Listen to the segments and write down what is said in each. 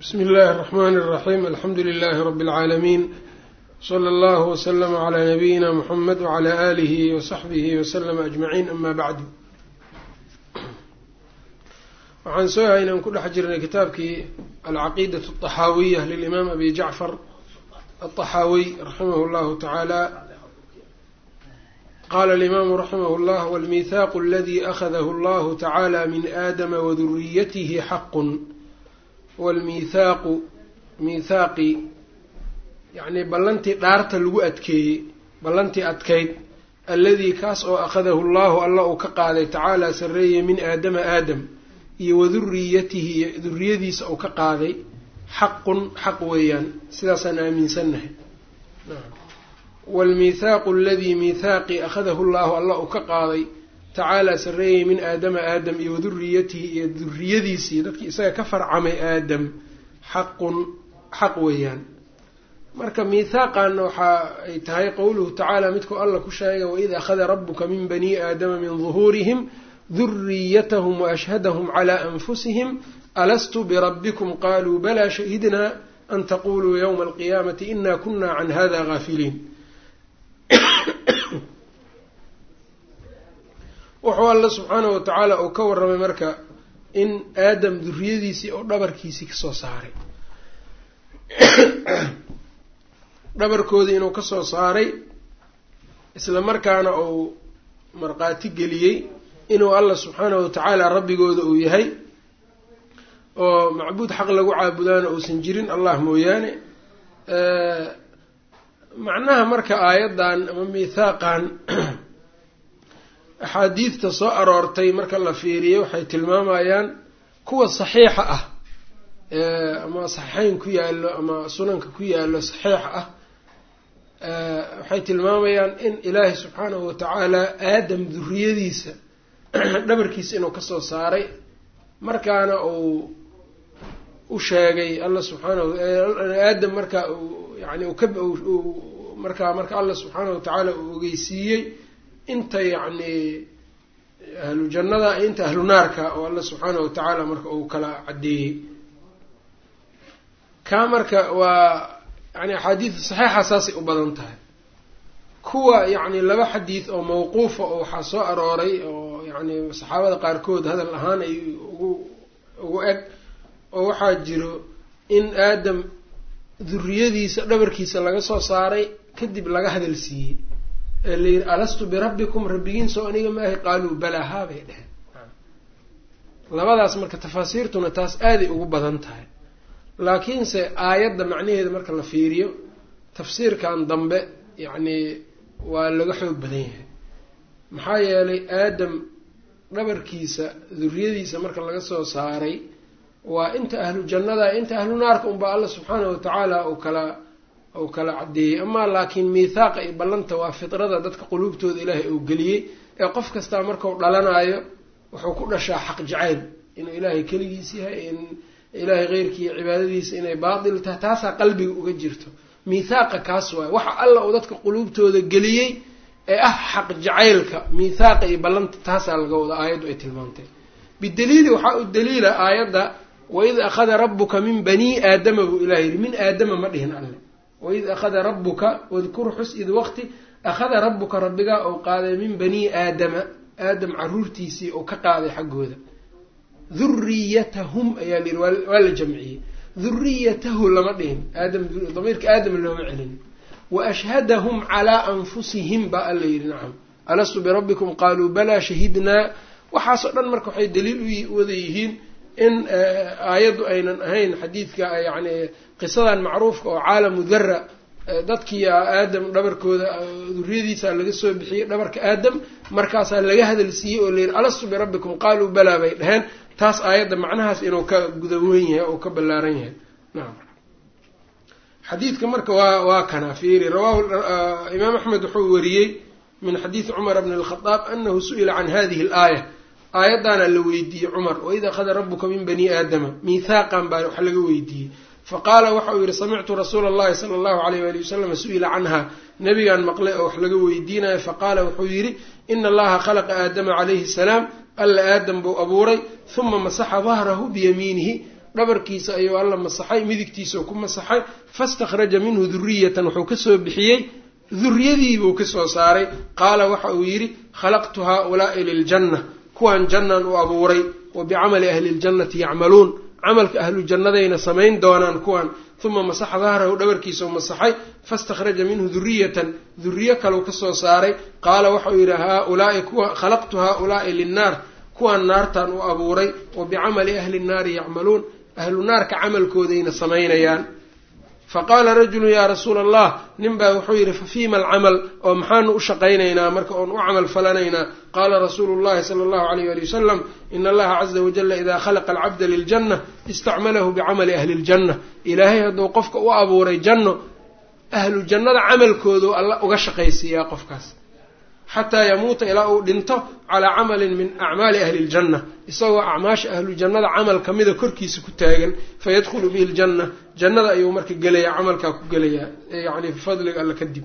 bsmi اllahi الرحmn الرaxيm alxamdu لlh rb العaalamiin slى اllah وslm عlى nabiyina mxamed وعlى آlih وصaxbih وslm أجmaعin ama bعdu waxaan soo haynaan ku dhex jirnay kitaabkii alcaqiidaة الطaxaawiya lilimaam abi jacfar الطaxaawiy raximah اllahu taعaalى qala اlimaamu raximah اllah wاlmihaq اladi أkhadahu اllah taعaalى min adama wduriyatih xaq wاlmithaaqu mithaaqi yacnii ballantii dhaarta lagu adkeeyey ballantii adkayd alladii kaas oo akhadahu llahu alla uu ka qaaday tacaalaa sarreeye min aadama aadam iyo waduriyatihi iyo duriyadiisa uu ka qaaday xaqun xaq weeyaan sidaasaan aaminsannahay waalmithaaqu aladii mithaaqi akhadahu llahu alla uu ka qaaday tacaalaa sarreeyey min aadama aadam iyo waduriyatihi iyo duriyadiisii dadkii isaga ka farcamay aadam xaqun xaq weeyaan. Marka miithaaqanna waxa ay tahay qowluhu tacaala midkuu alla ku sheegay waid akhada rabuka min bani aadama min duhuurihim duriyatahum waashhadahum calaa anfusihim alastu birabbikum qaluu balaa shahidnaa an taquluu ywma alqiyaamati ina kuna can hada gaafiliin wuxuu alla subxaanahu watacaala uu ka warramay marka in aadam duriyadiisii oo dhabarkiisii ka soo saaray. Dhabarkoodii inuu ka soo saaray isla markaana uu markhaati geliyey inuu alla subxaanahu watacaala rabbigooda uu yahay oo macbuud xaq lagu caabudaana uusan jirin allah mooyaane. Macnaha marka aayaddan ama miithaaqan axaadiidta soo aroortay marka la fiiriyo waxay tilmaamayaan kuwa saxiixa ah ama saxiixeyn ku yaallo ama sunanka ku yaallo saxiixa ah waxay tilmaamayaan in ilaahay subxaanahu watacaala aadam duriyadiisa dhabarkiisa inuu ka soo saaray. Markaana uu u sheegay alla subxaanahu aadam markaa yani ka markaa marka alla subxaanahu watacaala uu ogeysiiyey inta yacni ahlu jannada inta ahlu naarka oo alla subxaanahu watacaala marka uu kala caddeeyey kaa marka waa yani axaadiida saxiixa saasay u badan tahay. Kuwa yacni laba xadiid oo mawquufa oo waxaa soo arooray oo yacni saxaabada qaarkood hadal ahaan ay ugu ugu eg oo waxaa jiro in aadam duriyadiisa dhabarkiisa laga soo saaray kadib laga hadal siiyey ee la yidhi alastu birabbikum rabbigiin soo aniga maahay qaaluu balaa haa bay dheheen labadaas marka tafaasiirtuna taas aaday ugu badan tahay. Laakiinse aayadda macnaheeda marka la fiiriyo tafsiirkan dambe yacni waa laga xoog badan yahay. Maxaa yeelay aadam dhabarkiisa duriyadiisa marka laga soo saaray waa inta ahlu jannada inta ahlu naarka unbaa alla subxaanahu watacaala uu kala uu kala caddeeyey. Amaa laakiin miithaaqa iyo ballanta waa fidrada dadka quluubtooda ilaahay uu geliyey ee qof kastaa markau dhalanaayo wuxuu ku dhashaa xaq jacayl. Inuu ilaahay keligiis yahay in ilaahay keyrkii iyo cibaadadiisa inay baatil tahay taasaa qalbiga uga jirto. Miithaaqa kaas waayo waxa alla uu dadka quluubtooda geliyey ee ah xaq jacaylka miithaaqa iyo ballanta taasaa laga wada aayaddu ay tilmaantay. Bidaliili waxaa u daliila aayadda waid akhada rabuka min bani aadama buu ilaha yidhi. Min aadama ma dhihin alle waid akhada rabuka wadkur xus id waqti akhada rabuka rabbigaa ou qaaday min bani aadama aadam caruurtiisii ou ka qaaday xaggooda duriyatahum ayaa la yidhi waa la jamciyey duriyatahu lama dhihin aadam damiirka aadam looma celin wa ashhadahum calaa anfusihim baa alla yidhi nacam alastu birabbikum qaaluu balaa shahidnaa waxaasoo dhan marka waxay daliil u wada yihiin in aayaddu aynan ahayn xadiidka yacni qisadan macruufka oo caalamu dara dadkii aadam dhabarkooda duriyadiisa laga soo bixiyey dhabarka aadam markaasaa laga hadal siiyey oo layidhi alastu birabbikum qaaluu balaa bay dheheen taas aayadda macnahaas inuu ka gudaweyn yahay oo ka ballaaran yahay. Nacam xadiidka marka waa waa kana fiiri rawahu imaam axmed wuxuu wariyey min xadiidi cumar bni alkhadaab anahu su'ila can hadihi alaaya aayaddaana la weydiiyey cumar waid akhada rabuka min bani aadama miithaaqan baa wax laga weydiiyey. Faqaala waxa uu yihi samictu rasuula allahi sala allahu alayh wali wasalam su'ila canha. Nabigaan maqlay oo wax laga weydiinayo faqaala wuxuu yidhi ina allaha khalaqa aadama calayhi salaam alla aadam buu abuuray huma masaxa dahrahu biyamiinihi. Dhabarkiisa ayuu alla masaxay midigtiisao ku masaxay fastakhraja minhu duriyatan wuxuu ka soo bixiyey duriyadiibuu ka soo saaray. Qaala waxa uu yidhi khalaqtu haaulaai liljanna kuwan jannaan u abuuray wa bicamali ahli ljannati yacmaluun camalka ahlu jannadayna samayn doonaan kuwan uma masaxa dahrahu dhabarkiisau masaxay fastakhraja minhu duriyatan duriyo kalau ka soo saaray. Qaala waxauu yidhi haaulaai khalaqtu haaulaai linnaar. Kuwan naartaan u abuuray wa bicamali ahli nnaari yacmaluun ahlu naarka camalkoodayna samaynayaan faqaala rajulu yaa rasuula allah nin baa wuxuu yidhi fa fiima alcamal? oo maxaanu u shaqaynaynaa marka oon u camal falanaynaa. Qaala rasuulu llahi sala allahu alayh ali wasalam ina allaha caza wajala idaa khalaqa alcabda liljanna istacmalahu bicamali ahli ljanna ilaahay hadduu qofka u abuuray janno ahlu jannada camalkoodu alla uga shaqaysiiyaa qofkaas xataa yamuuta ilaa uu dhinto calaa camalin min acmaali ahli ljanna isagoo acmaasha ahlu jannada camal kamida korkiisa ku taagan fayadkhulu bihi ljanna jannada ayuu marka gelayaa camalkaa ku gelayaa yani bifadliga alla kadib.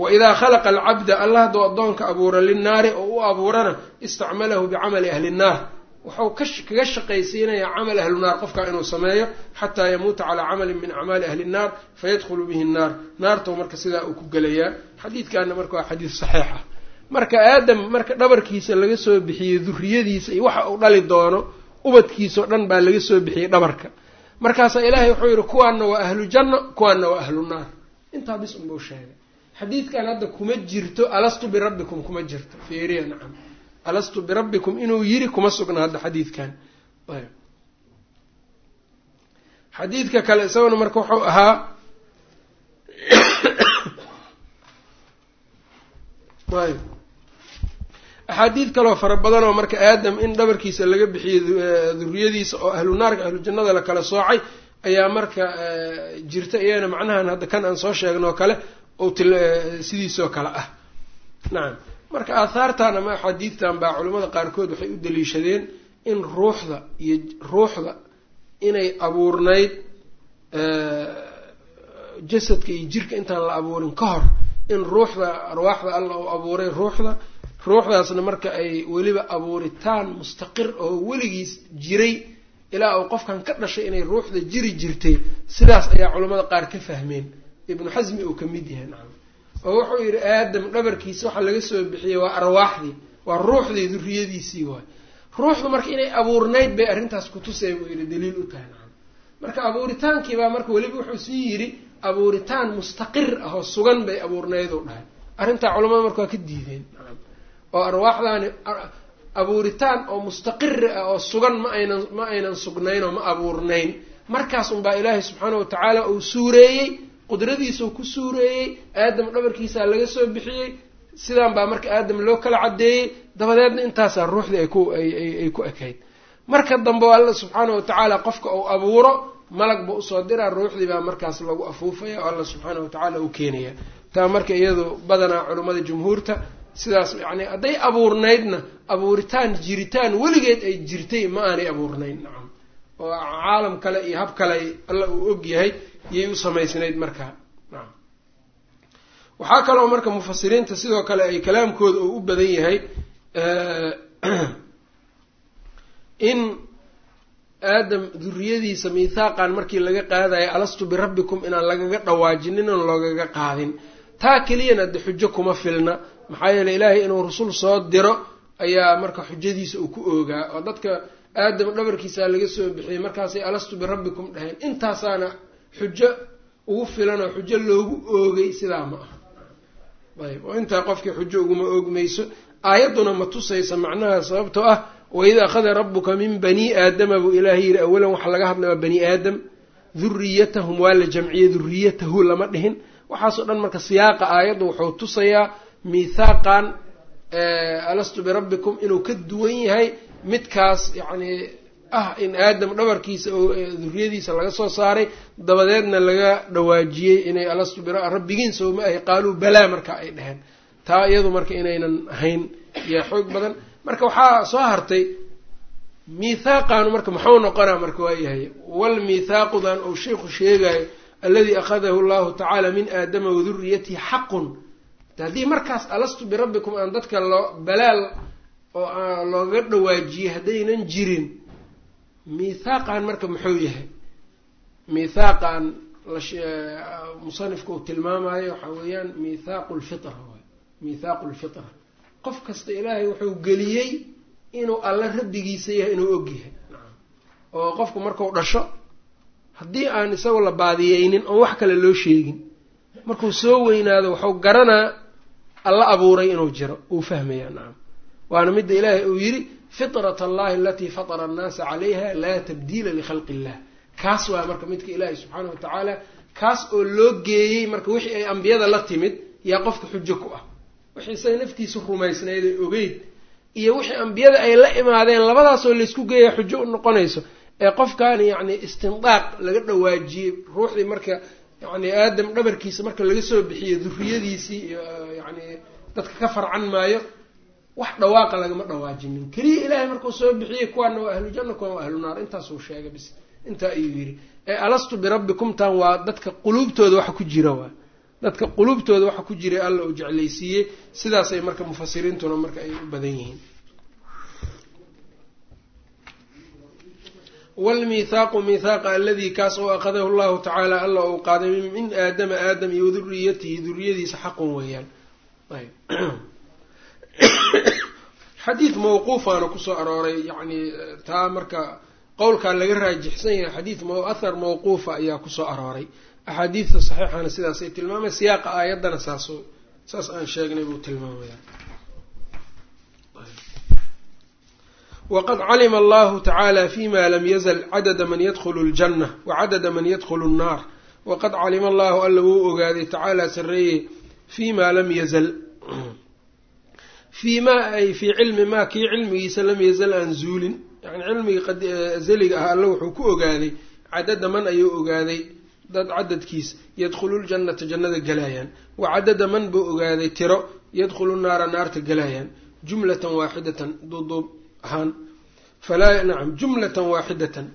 Wa idaa khalaqa alcabda alla hadduu addoonka abuura linnaari oo u abuurana istacmalahu bicamali ahli nnaar. Wuxuu kaga shaqaysiinayaa camal ahlu naar qofkaa inuu sameeyo xataa yamuuta calaa camalin min acmaali ahli nnaar fayadkhulu bihi nnaar. Naartou marka sidaa uu ku gelayaa. Xadiidkaana marka waa xadiid saxiix ah marka aadam marka dhabarkiisa laga soo bixiyey duriyadiisa iyo waxa uu dhali doono ubadkiisao dhan baa laga soo bixiyey dhabarka. Markaasaa ilaahay wuxuu yidhi kuwaanna waa ahlu janno kuwaanna waa ahlu naar. Intaa bis unbuu sheegay. Xadiidkan hadda kuma jirto alastu birabbikum kuma jirto. Feeriya nacam. Alastu birabbikum inuu yiri kuma sugna hadda xadiidkan. Xadiidka kale isaguna marka wuxuu ahaa ayb axaadiid kaloo fara badan oo marka aadam in dhabarkiisa laga bixiyey duriyadiisa oo ahlu naarka ahlu jannada la kala soocay ayaa marka jirta iyana macnahan hadda kan aan soo sheegno oo kale oo sidiisoo kale ah. Nacam marka aahaartan ama axaadiidtan baa culimmada qaarkood waxay u daliishadeen in ruuxda iyo ruuxda inay abuurnayd jasadka iyo jirka intaan la abuurin ka hor in ruuxda arwaaxda alla uu abuuray ruuxda ruuxdaasna marka ay weliba abuuritaan mustaqir oo weligiis jiray ilaa uu qofkan ka dhashay inay ruuxda jiri jirtay sidaas ayaa culimmada qaar ka fahmeen. Ibnu xasmi uu ka mid yahay nacam oo wuxuu yidhi aadam dhabarkiisa waxaa laga soo bixiyey waa arwaaxdii waa ruuxdii duriyadiisii waay. Ruuxdu marka inay abuurnayd bay arrintaas kutusay buu yidhi daliil u tahay nacam marka abuuritaankiibaa marka weliba wuxuu sii yidhi abuuritaan mustaqir ah oo sugan bay abuurnayd u dhahay. Arrintaa culamada marka waa ka diideen oo arwaaxdaani abuuritaan oo mustaqiri ah oo sugan ma aynan ma aynan sugnayn oo ma abuurnayn. Markaas unbaa ilaahay subxaana wa tacaala uu suureeyey qudradiisau ku suureeyey aadam dhabarkiisaa laga soo bixiyey sidaan baa marka aadam loo kala caddeeyey dabadeedna intaasaa ruuxdii ay ku ay ku ekayd. Marka dambe alla subxaana wa tacaala qofka uu abuuro malag ba u soo diraa ruuxdii baa markaas lagu afuufaya oo alla subxaana wa tacaala uu keenaya. Taa marka iyadu badanaa culimmada jumhuurta sidaas yacni hadday abuurnaydna abuuritaan jiritaan weligeed ay jirtay ma aanay abuurnayn nacam. Oo caalam kale iyo hab kale alla uu og yahay iyay u samaysnayd markaa nacam. Waxaa kaloo marka mufasiriinta sidoo kale ay kalaamkooda oo u badan yahay in aadam duriyadiisa miithaaqan markii laga qaadayo alastu birabbikum inaan lagaga dhawaajinin oon loogaga qaadin taa keliyana de xujo kuma filna. Maxaa yeeley ilaahay inuu rasul soo diro ayaa marka xujadiisa uu ku oogaa. Oo dadka aadam dhabarkiisa laga soo bixiyey markaasay alastu birabbikum dhaheen. Intaasaana xujo ugu filan oo xujo loogu oogay sidaa ma aha. Ayb oo intaa qofkii xujo uguma oogmayso aayadduna ma tusaysa macnaha sababtoo ah waid akhada rabuka min bani aadama buu ilaahay yidhi awalan waxaa laga hadlaya waa bani aadam. Duriyatahum waa la jamciyey duriyatahu lama dhihin waxaasoo dhan marka siyaaqa aayaddu wuxuu tusayaa miithaaqan alastu birabbikum inuu ka duwan yahay midkaas yacni ah in aadam dhabarkiisa oo duriyadiisa laga soo saaray dabadeedna laga dhawaajiyey inay alastu birabbigiin sowma ahay qaaluu balaa marka ay dheheen taa iyadu marka inaynan ahayn yaa xoog badan. Marka waxaa soo hartay miithaaqaanu marka muxuu noqonaa marka waayahay walmiithaaqudan uu sheikhu sheegayo alladii akhadahu llahu tacaala min aadama waduriyatihi xaqun haddii markaas alastu birabbikum aan dadka loo balaal oo looga dhawaajiyey haddaynan jirin. Miithaaqan marka muxuu yahay? Miithaaqan musanifka uu tilmaamayo waxaa weeyaan miithaaqu lfitra waay. Miithaaqu lfitra qof kasta ilaahay wuxuu geliyey inuu alla rabbigiisa yahay inuu og yahay. Oo qofku marku dhasho haddii aan isagoo la baadiyeynin oon wax kale loo sheegin markuu soo weynaado waxuu garanaa alla abuuray inuu jiro uu fahmayaa nacam waana midda ilaahay uu yidhi fitrat allahi alatii fatara annaasa calayha laa tabdiila likhalqi illah kaas waa marka midka ilaahay subxaana wa tacaala kaas oo loo geeyey marka wixii ay ambiyada la timid yaa qofka xujo ku ah. Wixii say naftiisu rumaysnayd ee ogeyd iyo wixii ambiyada ay la imaadeen labadaasoo laysku geeya xujo u noqonayso ee qofkan yacni istindaaq laga dhawaajiyey ruuxdii marka yacni aadam dhabarkiisa marka laga soo bixiyo duriyadiisii iyo yacni dadka ka farcan maayo wax dhawaaqa lagama dhawaajinin. Keliya ilaahay markuu soo bixiyey kuwaana waa ahlu janna kuwan waa ahlu naar. Intaasuu sheegay bis intaa ayuu yidhi ee alastu birabbikum? Tan waa dadka quluubtooda waxa ku jira waa. Dadka quluubtooda waxa ku jiray alla uu jeclaysiiyey. Sidaasay marka mufasiriintuna marka ay u badan yihiin wlmithaaqu mithaaqa aladii kaas oo akhadahu llahu tacaala alla uu qaaday min aadama aadam iyo duriyatihi duriyadiisa xaqun weeyaan xadiid mawquufaana ku soo arooray yani taa marka qowlkaa laga raajixsan yahay xadiid ahar mawquufa ayaa ku soo arooray axaadiidta saxiixana sidaasay tilmaamay siyaaqa aayaddana saas saas aan sheegnay buu tilmaamaya waqad calima allahu tacaala fima lam yazal cadada man yadkhulu aljanna wa cadada man yadkhulu annaar waqad calima allahu alla wuu ogaaday tacaala sareeyey fimaa lam yazal fii ma ay fii cilmi maa kii cilmigiisa lam yazal aan zuulin yani cilmiga azeliga ah alla wuxuu ku ogaaday cadada man ayuu ogaaday dad cadadkiis yadkhululjannata jannada galaayaan wa cadada man buu ogaaday tiro yadkhulu naara naarta galaayaan jumlatan waaxidatan duuduub ahaan nacam jumlatan waaxidatan.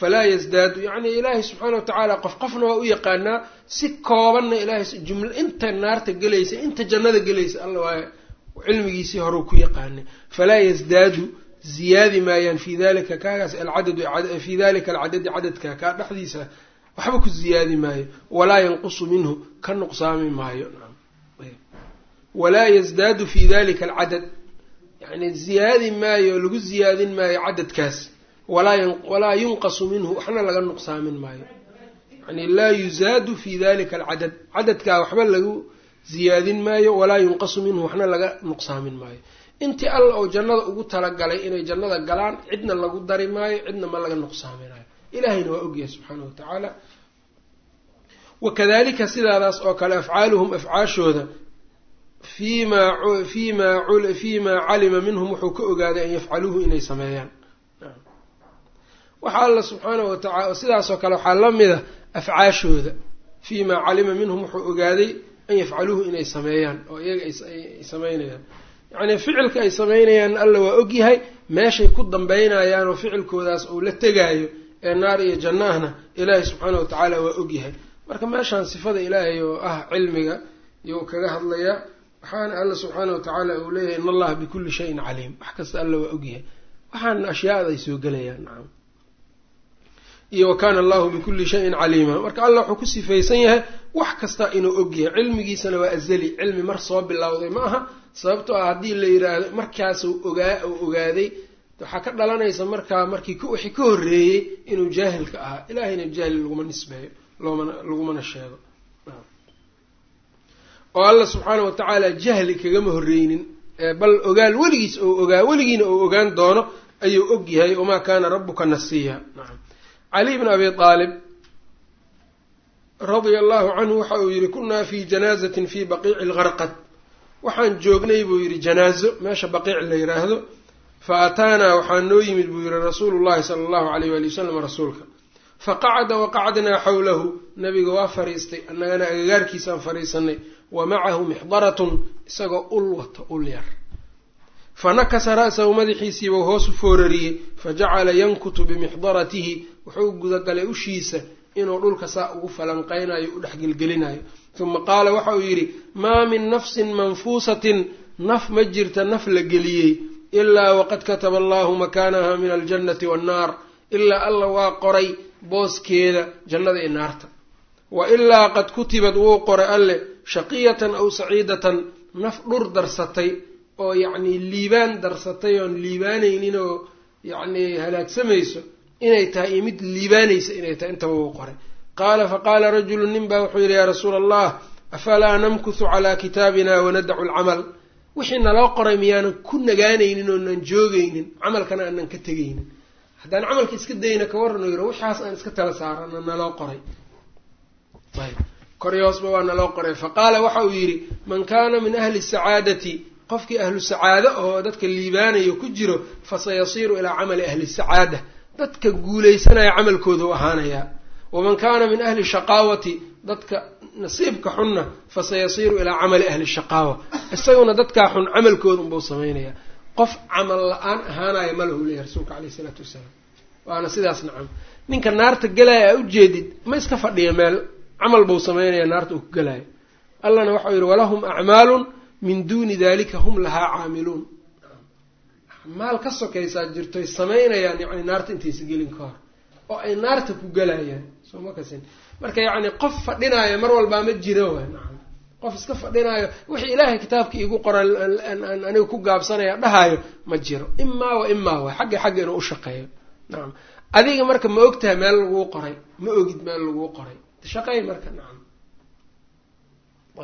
Falaa yasdaadu yacni ilaahay subxaana watacaala qof qofna waa u yaqaanaa si koobanna ilaahay jumla inta naarta gelaysa inta jannada gelaysa alla waa cilmigiisii horeu ku yaqaanay. Falaa yasdaadu ziyaadi maayaan fi dalika kaagaas alcadadu fii dalika alcadadi cadadka kaa dhexdiisa waxba ku ziyaadi maayo. Walaa yanqusu minhu ka nuqsaami maayo. Walaa yasdaadu fi dalika alcadad yani ziyaadi maayo lagu ziyaadin maayo cadadkaas walaa yunqasu minhu waxna laga nuqsaamin maayo. Yani laa yuzaadu fi dalika alcadad cadadkaa waxba lagu ziyaadin maayo walaa yunqasu minhu waxna laga nuqsaamin maayo. Intii alla oo jannada ugu talagalay inay jannada galaan cidna lagu dari maayo cidna ma laga nuqsaaminayo ilahayna waa ogyahay subxaana wa tacaala wakadalika sidaadaas oo kale afcaaluhum afcaashooda fimaa calima minhum wuxuu ka ogaaday an yafcaluuhu inay sameeyaan. waxaa alla subxaanahu watacala sidaasoo kale waxaa la mida afcaashooda fimaa calima minhum wuxuu ogaaday an yafcaluuhu inay sameeyaan. oo iyaga ay sameynayaan. yacnii ficilka ay sameynayaan alla waa ogyahay meeshay ku dambeynayaan oo ficilkoodaas uu la tegaayo ee naar iyo janno ahna ilaahay subxaana wa tacaala waa ogyahay marka meeshaan sifada ilaahay oo ah cilmiga iyou kaga hadlayaa waxaana alla subxaana wa tacaala uu leeyahay in allaha bikulli shayin caliim. Wax kasta alla waa ogyahay. Waxaana ashyaada ay soo gelayaan nacam iyo wa kaana allahu bikulli shayin caliima. Marka alla wuxuu ku sifaysan yahay wax kasta inuu ogyahay. Cilmigiisana waa azali. Cilmi mar soo bilowday ma aha sababtoo ah haddii la yidhaahdo markaasuu ogaa uu ogaaday waxaa ka dhalanaysa markaa markii wixii ka horreeyey inuu jaahilka ahaa. Ilaahayna jaahil laguma nisbeeyo loomana lagumana sheego oo alla subxaana wa tacaala jahli kagama horreynin bal ogaal weligiis ou ogaa weligiina uu ogaan doono ayuu og yahay wamaa kaana rabbuka nasiya nacam cali bn abi aalib radia allahu canhu waxa uu yihi kunaa fi janaazatin fi baqiici lgarqad waxaan joognay buu yidhi janaazo meesha baqiic la yidhaahdo fa ataanaa waxaa noo yimid buu yihi rasuulu llahi sala allahu alayh wali wasalam rasuulka faqacada waqacadnaa xawlahu. Nabiga waa fariistay annagana agagaarkiisaan fariisanay. Wa macahu mixdaratun isagoo ul wato ul yar. Fa nakasa ra'sahu madaxiisiibau hoos u foorariyey. Fa jacala yankutu bimixdaratihi wuxuu gudagalay ushiisa inuu dhulka saa ugu falanqaynayo u dhex gelgelinayo uma qaala waxa uu yidhi maa min nafsin manfuusatin naf ma jirta naf la geliyey ilaa waqad kataba allahu makaanaha min aljannati wannaar ilaa alla waa qoray booskeeda jannada iyo naarta. Wa ilaa qad kutibad wuu qoray alle shaqiyatan aw saciidatan naf dhur darsatay oo yacnii liibaan darsatay oon liibaanaynin oo yacnii halaagsamayso inay tahay iyo mid liibaanaysa inay tahay intaba wuu qoray. Qaala faqaala rajulu nin baa wuxuu yidhi yaa rasuula allah afalaa namkuthu calaa kitaabina wanadacu alcamal? Wixii naloo qoray miyaanan ku nagaanaynin oonan joogaynin camalkana aanan ka tegaynin haddaan camalka iska dayna ka warran yiro waxaas aan iska tala saarana naloo qoray. Ayb koryoosba waa naloo qoray faqaala waxa uu yidhi man kaana min ahli sacaadati qofkii ahlu sacaado oo dadka liibaanayo ku jiro fasayasiiru ilaa camali ahli sacaada. Dadka guulaysanaya camalkooda u ahaanayaa waman kaana min ahli shaqaawati dadka nasiibka xunna fasayasiiru ilaa camali ahli shaqaawa. Isaguna dadkaa xun camalkooda unbau samaynayaa qof camal la'aan ahaanaya ma lahu leeyahy rasuulka caleyh isalaatu wasalaam. Waana sidaas nacam. Ninka naarta gelaya aa ujeedid ma iska fadhiya meel camal buu samaynaya naarta uu ku gelaayo allahna waxau yidhi walahum acmaalun min duuni dalika hum lahaa caamiluun. Acmaal ka sokaysaa jirtoy samaynayaan yani naarta intaysa gelin ka hor oo ay naarta ku gelayaan soo ma marka yacni qof fadhinaayo mar walbaa ma jiro wa nacam qof iska fadhinaayo wixii ilaahay kitaabka iigu qoran aniga ku gaabsanaya dhahayo ma jiro. Imaa wa imaa wa xagga xagga inuu ushaqeeyo nacam adiga marka ma og tahay meel laguu qoray ma ogid meel laguu qoray. Shaqey marka nacam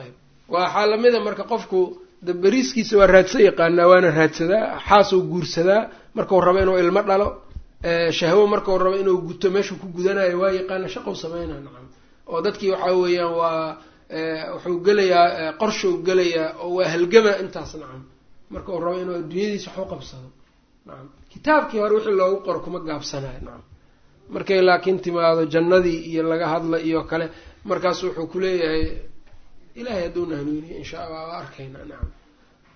ayb. Waxaa lamida marka qofku daberiiskiisa waa raadsan yaqaanaa waana raadsadaa xaasuu guursadaa markau rabo inuu ilmo dhalo shahwo markau rabo inuu guto meeshuu ku gudanayo waa yaqaana shaqou sameynaa nacam oo dadkii waxaa weeyaan waa wuxuu gelayaa qorshuu gelayaa oo waa halgama intaas nacam. Marka uu rabo inuu adduunyadiisa wax u qabsado. Nacam. Kitaabkii hore wixii loogu qoro kuma gaabsanayo nacam. Markay laakiin timaado jannadii iyo laga hadla iyo kale markaas wuxuu kuleeyahay ilahay hadduuna hanuuniye insha allah waa arkaynaa nacam.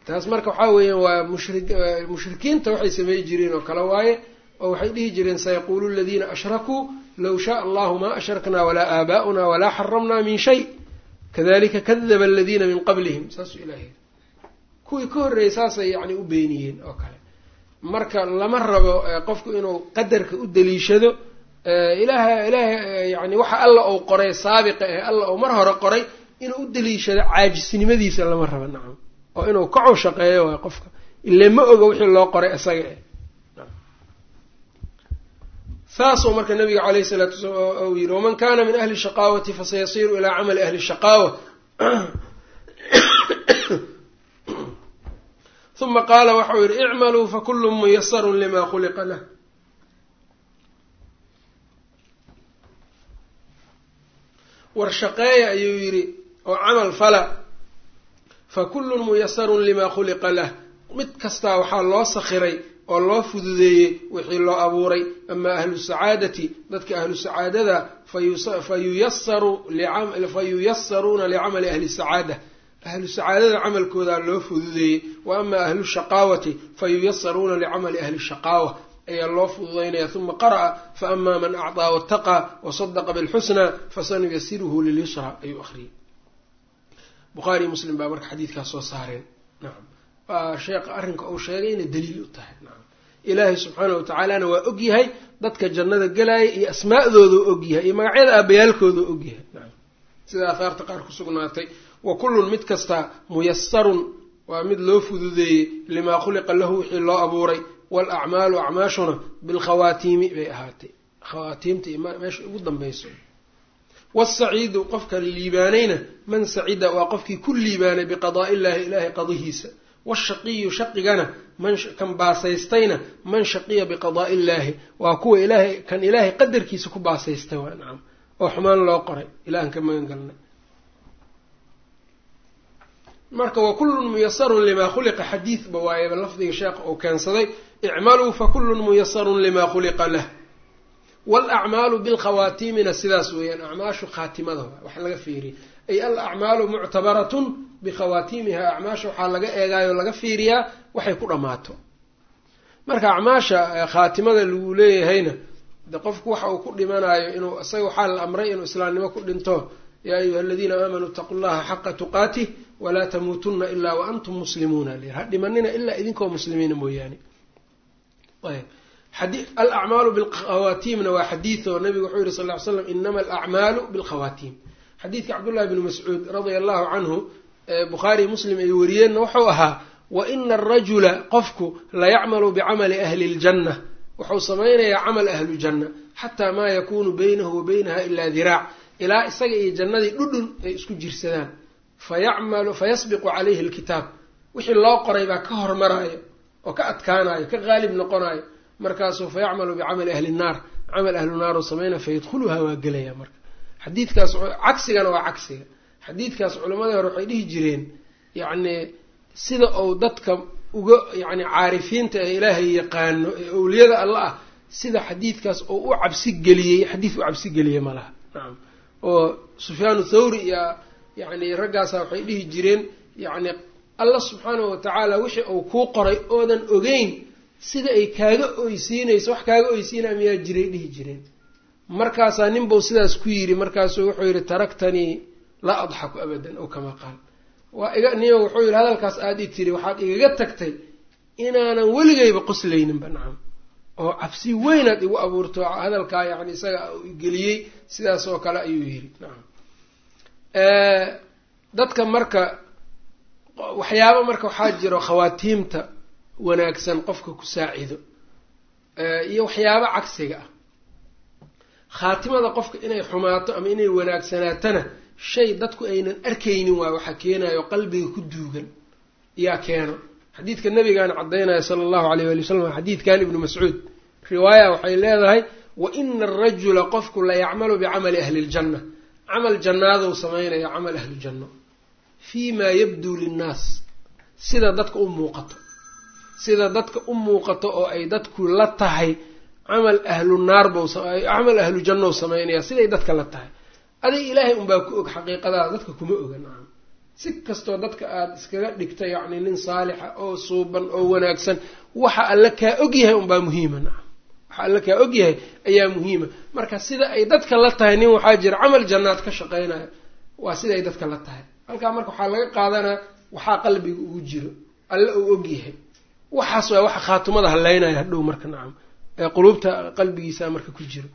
Taas marka waxaa weeyaan waa mushri mushrikiinta waxay samey jireen oo kale waaye oo waxay dhihi jireen sayaquulu aladiina ashrakuu low shaaa allahu maa ashraknaa walaa aabaa'una walaa xaramnaa min shay kadalika kadaba aladiina min qablihim. Saasuu ilahay kuwii ka horreeyay saasay yacni u beeniyeen oo kale. Marka lama rabo qofku inuu qadarka u daliishado ilaah ilaah yani waxa alla uu qoray saabiqa ee alla uu mar hore qoray inuu u daliishado caajisnimadiisa lama rabo nacam. Oo inuu kacow shaqeeyo waay qofka. Ile ma oga wixii loo qoray isaga. eh saasuu marka nabiga caleyhi salaatu wasalaam u yidhi waman kana min ahli shaqaawati fasayasiiru ilaa camali ahli shaqaawa uma qaala waxau yihi icmaluu fakulu muyasarun lima khuliqa lah. War shaqeeya ayuu yidhi oo camal fala fakullun muyasarun limaa khuliqa lah. Mid kastaa waxaa loo sakhiray oo loo fududeeyey wixii loo abuuray. Ama ahlu sacaadati dadka ahlu sacaadada fayuyasaru fayuyasaruuna licamali ahli sacaada. Ahlu sacaadada camalkoodaa loo fududeeyey. Wa ama ahlu shaqaawati fayuyasaruuna licamali ahli shaqaawa. Ayaa loo fududaynaya uma qara'a faama man acطaa wataqaa wasadaqa bilxusna fasanuyasiruhu lilyusra ayuu akriyay bukhaariy muslim baa marka xadiidkaas soo saareen waa sheekha arrinka uu sheegay inay daliil u tahay. Ilaahay subxaana watacaalana waa ogyahay dadka jannada gelaya iyo asmaa'dooda u ogyahay iyo magacyada aabayaalkooda u ogyahay sida aahaarta qaar ku sugnaatay wa kullun mid kasta muyasarun waa mid loo fududeeyey limaa khuliqa lahu wixii loo abuuray walacmaalu acmaashuna bilkhawaatiimi bay ahaatay. Khawaatiimta iyo meesha ugu dambayso. Wasaciidu qofka liibaanayna man sacida waa qofkii ku liibaanay biqadaa illaahi ilaahay qadihiisa washaqiyu shaqigana kan baasaystayna man shaqiya biqadaa illaahi waa kuwa ilaahay kan ilaahay qadarkiisa ku baasaystay waa nacam oo xumaan loo qoray ilahan ka magan galnay marka wakullun muyasarun limaa khuliqa xadiidba waayaba lafdiga sheekha uu keensaday icmaluu fakullun muyasarun limaa khuliqa lah waalacmaalu bilkhawaatiimina sidaas weeyaan acmaashu khaatimada wax laga fiiriya ay alacmaalu muctabaratun bikhawaatiimiha acmaasha waxaa laga eegaayo laga fiiriyaa waxay ku dhammaato. Marka acmaasha khaatimada lagu leeyahayna de qofku waxa uu ku dhimanayo inuu isaga waxaa la amray inuu islaamnimo ku dhinto yaa ayuha aladiina aamanuu itaqu llaha xaqa tuqaatih walaa tamuutunna ilaa wa antum muslimuuna. Lir ha dhimanina ilaa idinkoo muslimiina mooyaane. Alacmaalu bilkhawaatiimna waa xadiid oo nabigu wuxuu yihi sal ly slam inama alacmaalu bilkhawaatiim. Xadiidka cabdullahi bni mascuud radia allahu canhu bukhaari muslim ay wariyeenna wuxuu ahaa wa ina arajula qofku layacmalu bicamali ahli ljanna wuxuu samaynayaa camal ahlu janna xataa maa yakunu baynahu wa baynaha ilaa diraac ilaa isaga iyo jannadii dhudhun ay isku jirsadaan. Fayacmalu fayasbiqu calayhi alkitaab. Wixii loo qoray baa ka hormaraayo oo ka adkaanayo ka qaalib noqonayo markaasuu fayacmalu bicamali ahli nnaar camal ahlu naar oo sameynaya fayadkhuluha waa gelaya marka. Xadiidkaas cagsigana waa cagsiga xadiidkaas culammadii hore waxay dhihi jireen yacni sida uu dadka uga yacni caarifiinta ee ilaahay yaqaano ee owliyada alla ah sida xadiidkaas oo u cabsi geliyey xadiid u cabsi geliyey ma laha. Nacam oo sufyaanu thawri iyo yacni raggaasa waxay dhihi jireen yacni alla subxaanahu watacaala wixii uu kuu qoray oodan ogeyn sida ay kaaga oysiinayso wax kaaga oysiinaya miyaa jiray dhihi jireen. Markaasaa nin buu sidaas ku yidhi markaasuu wuxuu yidhi taraktanii laa adxaku abadan ow kamaa qaal. Waa iga niyo wuxuu yidhi hadalkaas aada i tiri waxaad igaga tagtay inaanan weligayba qoslayninba nacam. Oo cabsi weynaad igu abuurto hadalkaa yacni isaga geliyey sidaas oo kale ayuu yidhi nacam. Dadka marka waxyaaba marka waxaa jiro khawaatiimta wanaagsan qofka ku saacido iyo waxyaaba cagsiga ah. Khaatimada qofka inay xumaato ama inay wanaagsanaatana shay dadku aynan arkaynin waa waxa keenayo qalbiga ku duugan. Yaa keeno. Xadiidka nabigaana caddaynaya sala allahu alayh wali wasalam xadiidkan ibnu mascuud riwaaya waxay leedahay wa ina arajula qofku la yacmalu bicamali ahli ljanna camal jannaadou sameynaya camal ahli janno fii maa yabduu linnaas. Sida dadka u muuqato. Sida dadka u muuqato oo ay dadku la tahay camal ahlu naar bou camal ahlu jannou sameynaya siday dadka la tahay adig ilaahay unbaa ku og xaqiiqadaada dadka kuma oga nacam si kastoo dadka aada iskaga dhigta yacni nin saalixa oo suuban oo wanaagsan waxa alle kaa ogyahay unbaa muhiima nacam waxa alle kaa ogyahay ayaa muhiima. Marka sida ay dadka la tahay nin waxaa jira camal jannaad ka shaqeynaya waa siday dadka la tahay. Halkaa marka waxaa laga qaadanaa waxaa qalbiga ugu jiro alle uu ogyahay waxaas waa waxa khaatumada haleynaya hadhow marka nacam ee quluubta qalbigiisa marka ku jiro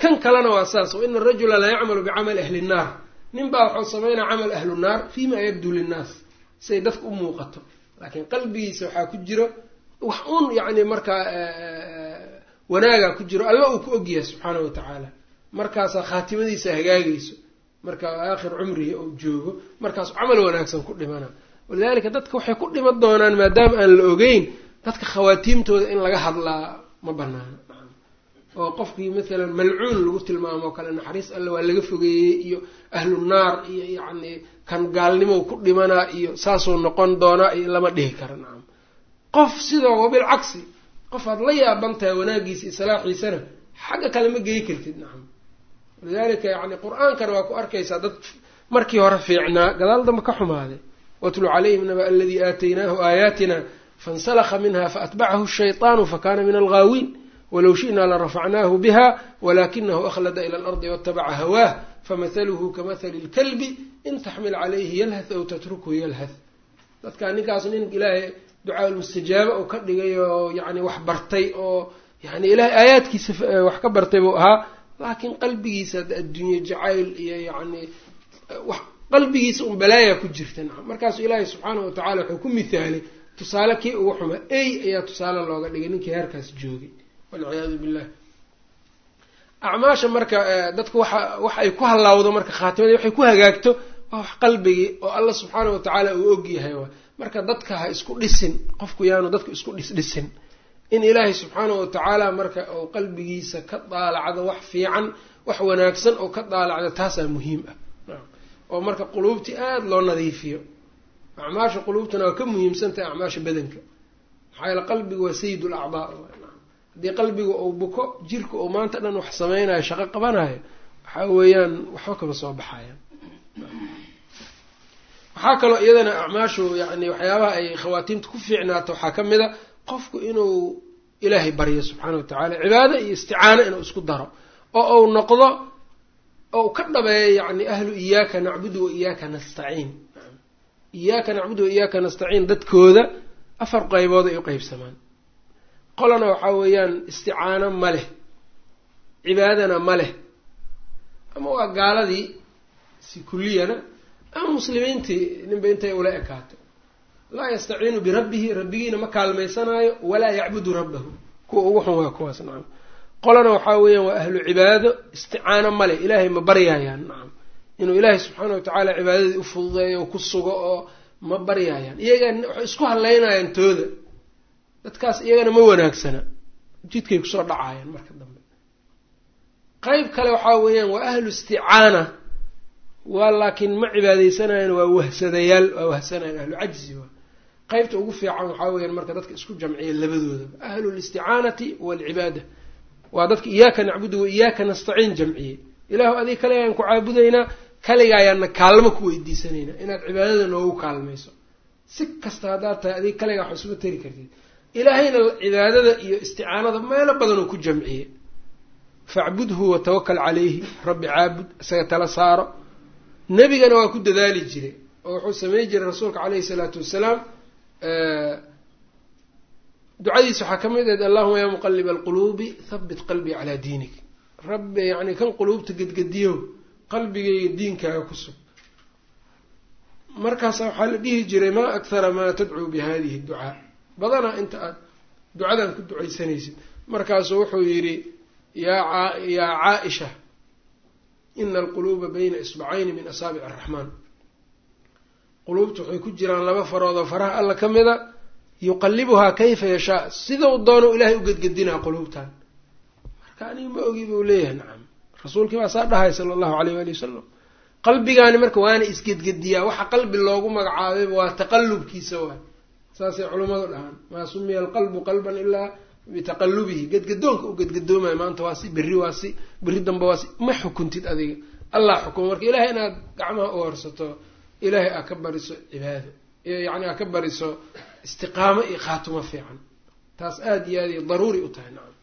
kan kalena waa saas wa ina arajula la yacmalu bicamali ahli nnaar nin baa waxuu sameynaya camal ahlu naar fiima yabduu linnaas. Siday dadka u muuqato. Laakiin qalbigiisa waxaa ku jiro wax un yacni markaa wanaagaa ku jiro. Alla uu ku ogyahay subxaana wa tacaala. Markaasaa khaatimadiisa hagaagayso. Marka aakhir cumrihi uu joogo markaasu camal wanaagsan ku dhimana. Walidaalika dadka waxay ku dhiman doonaan maadaama aan la ogeyn dadka khawaatiimtooda in laga hadlaa ma banaano oo qofkii mathalan malcuun lagu tilmaamo kale naxariis alle waa laga fogeeyey iyo ahlu naar iyo yacni kan gaalnimow ku dhimanaa iyo saasuu noqon doonaa iyo lama dhihi kara nacam qof sidoo qof aad la yaaban tahay wanaagiisa iyo salaaxiisana xagga kale ma geyi kartid nacam walidaalika yacni qur'aankana waa ku arkaysaa dad markii hore fiicnaa gadaal dambe ka xumaaday. Watlu calayhim naba aladii aataynaahu aayaatina fansalakha minha faatbacahu shayطaanu fakana min alghaawiin wlow shi'naa larafacnaahu biha walakinahu akhlada ila alardi watabaca hawaah famahaluhu kamahali lkalbi in taxmil calayhi yalhath aw tatrukhu yalhath dadka ninkaas nin ilaahay ducaa lmustajaaba oo ka dhigay oo yani wax bartay oo yani ilahay aayaadkiisa wax ka bartay buu ahaa. Laakiin qalbigiisa adduunye jacayl iyo yani wax qalbigiisa un balaaya ku jirta. Nacam markaasuu ilaahay subxaanahu watacala wuxuu ku mithaalay tusaale kii ugu xuma ey ayaa tusaale looga dhigay ninkii heerkaas joogay walciyaadu billah. Acmaasha marka dadku waxa wax ay ku halaawdo marka khaatimadi waxay ku hagaagto waa wax qalbigii oo alla subxaana wa tacaala uu og yahay waay marka dadka ha isku dhisin qofku yaanu dadku isku dhisdhisin in ilaahay subxaanahu watacaala marka uu qalbigiisa ka daalacdo wax fiican wax wanaagsan oo ka daalacdo taasaa muhiim ah. Oo marka quluubtii aada loo nadiifiyo. Acmaasha quluubtana waa ka muhiimsantahay acmaasha badanka. Maxaa yaele qalbigu waa sayid lacdaa haddii qalbiga uu buko jirka uu maanta dhan wax sameynayo shaqo qabanayo waxaa weeyaan waxba kama soo baxayaan waxaa kaloo iyadana acmaashu yani waxyaabaha ay khawaatiimta ku fiicnaato waxaa ka mid a qofku inuu ilaahay baryo subxaana wa tacaala cibaado iyo isticaano inuu isku daro oo uu noqdo ou ka dhabeeyo yani ahlu iyaaka nacbudu wa iyaaka nastaciin. Iyaaka nacbudu wa iyaaka nastaciin dadkooda afar qaybood ay u qeybsamaan qolana waxaa weeyaan isticaano ma leh cibaadana ma leh. Ama waa gaaladii si kulliyana ama muslimiintii ninba intay ula ekaato. Laa yastaciinu birabbihi rabbigiina ma kaalmaysanaayo walaa yacbudu rabbahu. Kuwa ugu xun waa kuwaas nacam qolana waxaa weeyaan waa ahlu cibaado isticaano male ilaahay ma baryaayaan nacam inuu ilaahay subxaana wa tacaala cibaadadii u fududeeyo o ku sugo oo ma baryaayaan iyagan waxay isku hadlaynayaan tooda dadkaas iyagana ma wanaagsana. Jidkay ku soo dhacaayaan marka dambe. Qeyb kale waxaa weeyaan waa ahlu isticaana. Waa laakiin ma cibaadeysanayaan waa wahsadayaal waa wahsanayaan ahlu cajzi waa. Qeybta ugu fiican waxaa weyaan marka dadka isku jamciya labadoodaba ahlu listicaanati waalcibaada waa dadka iyaaka nacbudu wa iyaaka nastaciin jamciyey ilaahu adig kale ayaan ku caabudaynaa kaliga ayaana kaalmo ku weydiisanaynaa inaad cibaadada noogu kaalmayso. Si kasta haddaad tahay adig kaliga wax isuma tari kartid ilaahayna cibaadada iyo isticaanada meelo badan oo ku jamciyey. Facbudhu watawakal calayhi rabbi caabud isaga tala saaro. Nebigana waa ku dadaali jiray oo wuxuu samey jiray rasuulka caleyhi salaatu wasalaam ducadiis waxaa ka mid ahed allahuma yaa muqaliba alquluubi habit qalbii calaa diinik. Rabbi yacni kan quluubta gedgediyo qalbigayga diinkaaga ku sug. Markaasa waxaa la dhihi jiray maa akhara maa tadcuu bi hadihi ducaa badanaa inta aad ducadan ku ducaysanaysid. Markaasuu wuxuu yidhi yaa yaa caa-isha ina alquluuba bayna isbacayni min asaabic araxmaan quluubta waxay ku jiraan laba farood oo faraha alla ka mida yuqalibuhaa kayfa yashaa. Sidau doono ilaahay u gedgedinaa quluubtan. Marka aniga ma ogi buu leeyahay nacam rasuulkii baa saa dhahay sala allahu aleyh waali wasalam qalbigaani marka waana isgedgediyaa waxa qalbi loogu magacaabayba waa taqalubkiisa waay saasay culummadu dhahaan. Maa sumiya alqalbu qalban ilaa bitaqalubihi gedgadoonka u gedgadoomayo maanta waa si berri waa si berri dambe waa si. Ma xukuntid adiga. Allah xukumo. Marka ilahay inaad gacmaha u horsato ilaahay aa ka bariso cibaado. Yacni aa ka bariso istiqaamo iyo khaatumo fiican. Taas aada iyo aada daruuri u tahay nacam.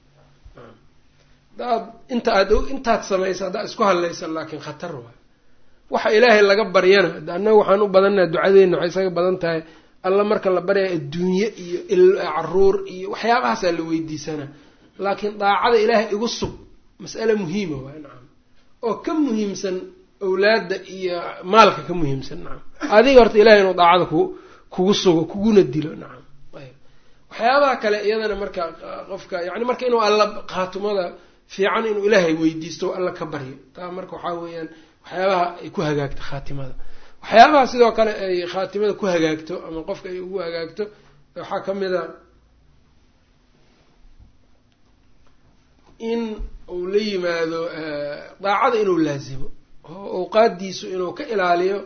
Hadaad inta aad intaad samaysa haddaad isku hadlaysa laakiin khatar waay. Waxa ilaahay laga baryana. Annaga waxaan u badannaha ducadeenna waxay isaga badan tahay alla marka la baryaya adduunye iyo carruur iyo waxyaabahaasaa la weydiisanaa laakiin daacada ilaahay igu sug mas'ale muhiima waay nacam. Oo ka muhiimsan awlaadda iyo maalka ka muhiimsan nacam. Adiga horta ilahay inuu daacada ku kugu sugo kuguna dilo nacam. Ayb. Waxyaabaha kale iyadana marka qofka yani marka inuu alla khaatumada fiican inuu ilaahay weydiisto alla ka baryo. Taa marka waxaa weeyaan waxyaabaha ay ku hagaagto khaatimada waxyaabaha sidoo kale ay khaatimada ku hagaagto ama qofka ay ugu hagaagto waxaa ka mid a in uu la yimaado daacada inuu laazimo oo awqaadiisu inuu ka ilaaliyo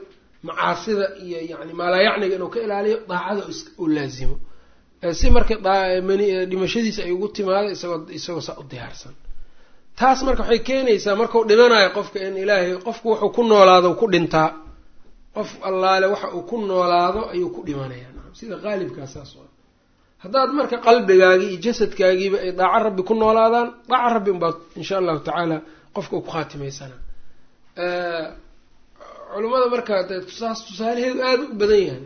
macaasida iyo yani maalaayacniga inuu ka ilaaliyo daacada uu laazimo. Si marka dhimashadiisa ay ugu timaado isagoo isagoo saa u diyaarsan. Taas marka waxay keenaysaa markau dhimanayo qofka in ilaahay qofku wuxuu ku noolaado ku dhintaa qof allaale waxa uu ku noolaado ayuu ku dhimanayaa. Sida qaalibkaa saas waa haddaad marka qalbigaagii iyo jasadkaagiiba ay daaco rabbi ku noolaadaan daaco rabbi unbaa insha allahu tacaala qofka ku khaatimaysanaa culimmada marka saas tusaalaheedu aada u badan yahay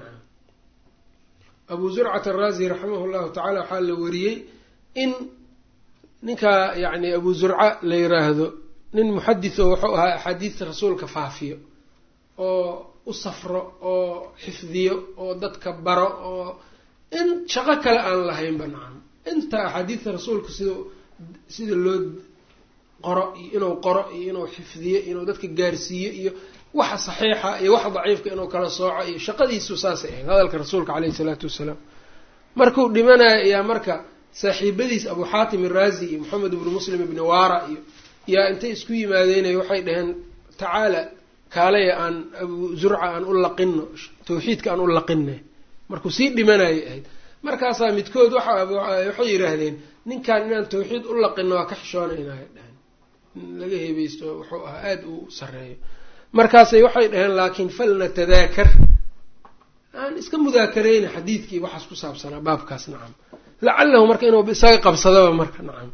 abu zurcat araazi raximah llahu tacala waxaa la wariyey in ninka yacni abu zurca la yiraahdo nin muxadis oo wuxuu ahaa axaadiista rasuulka faafiyo oo u safro oo xifdiyo oo dadka baro oo in shaqo kale aan lahaynba nacam. Inta axaadiista rasuulka sida sida loo qoro iyo inuu qoro iyo inuu xifdiyo inuu dadka gaarsiiyo iyo waxa saxiixa iyo waxa daciifka inuu kala sooco iyo shaqadiisu saasay ahayd hadalka rasuulka caleyhi isalaatu wassalaam markuu dhimanayo ayaa marka saaxiibadiis abu xaatim iraazi iyo moxamed ibnu muslim ibni waara iyo yaa intay isku yimaadeenay waxay dhaheen tacaala kaalaya aan zurca aan u laqino tawxiidka aan u laqinay markuu sii dhimanayay ahayd. Markaasaa midkood waxa waxay yidhaahdeen ninkan inaan tawxiid u laqino waa ka xishoonaynay dhaheen laga heebeysto wuxuu ahaa aada u sareeyo markaasay waxay dhaheen laakiin fal natadaakar. Aan iska mudaakareyna xadiidkii waxaas ku saabsanaa baabkaas nacam lacalahu marka inuu isaga qabsadaba marka nacam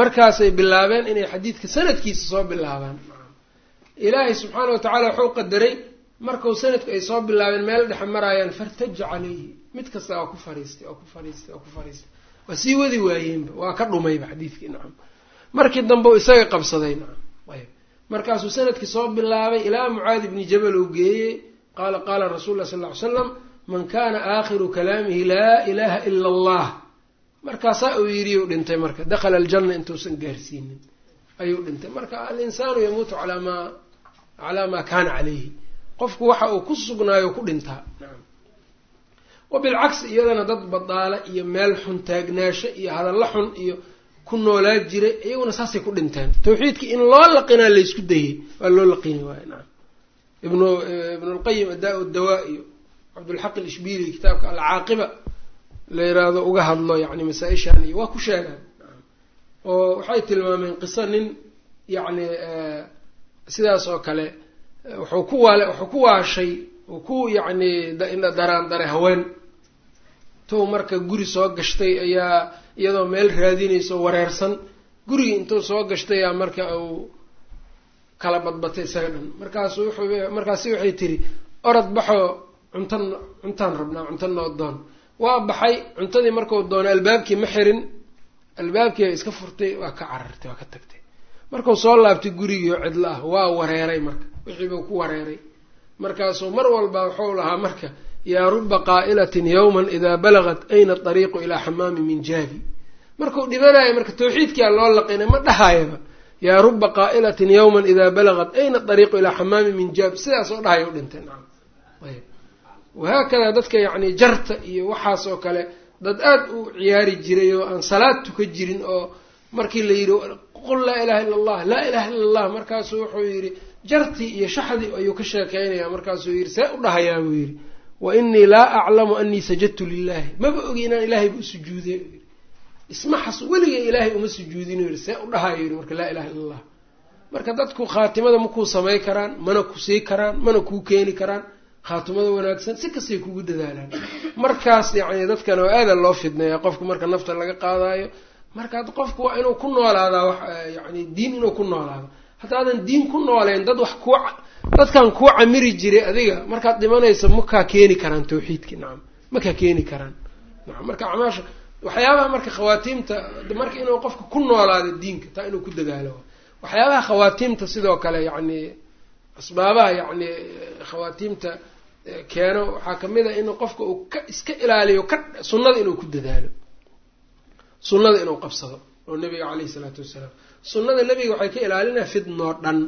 markaasay bilaabeen inay xadiidka sanadkiisa soo bilaabaan ilaahay subxaana wa tacaala wuxuu qadaray markau sanadku ay soo bilaabeen meel dhexe maraayaan fartaja caleyhi mid kasta waa ku fariistay waa ku fariistay waa ku fariistay. Waa sii wadi waayeenba waa ka dhumayba xadiidkii nacam markii dambe u isaga qabsaday nacam ayb markaasuu sannadkii soo bilaabay ilaa mucaadi bni jabal uu geeyey. Qaala qaala rasuulu lah sal ly slam man kana aakhiru kalaamihi laa ilaha ila allah. Markaasaa uu yidhi u dhintay marka dakhala aljanna intuusan gaarsiinin. Ayuu dhintay. Marka alinsaanu yamuutu calaa maa calaa maa kaana calayhi qofku waxa uu ku sugnaayo ku dhintaa wa bilcagsi iyadana dad badaala iyo meel xun taagnaasho iyo hadallo xun iyo ku noolaa jiray iyaguna saasay ku dhinteen tawxiidkii in loo laqinaa laysku dayey waa loo laqini waayo nacam ibnu ibnulqayim adaa dawaa iyo cabdulxaq alishbili kitaabka alcaaqiba la yiraahdo uga hadlo yani masaa-ishan iyo waa ku sheegaan oo waxay tilmaameen qiso nin yacni sidaas oo kale wuxuu ku waale wuxuu ku waashay uu ku yacni daraan daray haween. Tou marka guri soo gashtay ayaa iyadoo meel raadinayso wareersan. Gurigii intuu soo gashtay aa marka uu kala badbatay isaga dhan. Markaasu wuxuu markaasi waxay tiri orod baxoo cuntan cuntaan rabnaa cunta noo doon. Waa baxay cuntadii markuu doonay albaabkii ma xirin. Albaabkii iska furtay waa ka carartay waa ka tagtay markuu soo laabtay gurigii oo cidlo ah waa wareeray marka. Wixiibuu ku wareeray. Markaasuu mar walba wuxuu lahaa marka yaa ruba qaa'ilatin yowman idaa balagat ayna ariiqu ilaa xamaami min jaabi. Markuu dhibanayo marka tawxiidkia loo laqinay ma dhahayaba yaa ruba qaa'ilatin yowman idaa balagat ayna ariiqu ilaa xamaami min jaabi. Sidaasoo dhahay u dhintay nacam ayb wahaakadaa dadka yacni jarta iyo waxaas oo kale dad aada u ciyaari jiray oo aan salaad tuka jirin oo markii la yidhi qul laa ilaha illa allah laa ilaha illa allah markaasuu wuxuu yidhi jartii iyo shaxdii ayuu ka sheekeynaya markaasuu yidhi see u dhahayaa buu yidhi. Wa inii laa aclamu anii sajadtu lilahi maba ogi inaan ilahayba u sujuuday isma xas ilaahay uma sujuudin yidhi. See u dhahayo yidhi marka laa ilaha illa allah. Marka dadku khaatimada makuu samay karaan mana ku sii karaan mana kuu keeni karaan khaatimada wanaagsan si kastay kugu dadaalaan. Markaas yacni dadkana waa aada loo fidneeya qofku marka nafta laga qaadaayo marka qofku waa inuu ku noolaadaa wax yani diin inuu ku noolaado. Haddaadan diin ku nooleyn dad wax kuu dadkan kuu camiri jiray adiga markaad dhimanaysa makaa keeni karaan tawxiidki nacam makaa keeni karaan. Nacam marka acmaasha waxyaabaha marka khawaatiimta marka inuu qofka ku noolaado diinka taa inuu ku dadaalo. Waxyaabaha khawaatiimta sidoo kale yacni asbaabaha yacni khawaatiimta keeno waxaa ka mid a in qofka uu ka iska ilaaliyo ka sunnada inuu ku dadaalo sunnada inuu qabsado oo nabiga caleyhi isalaatu wassalaam sunnada nebiga waxay ka ilaalinaya fidnoo dhan.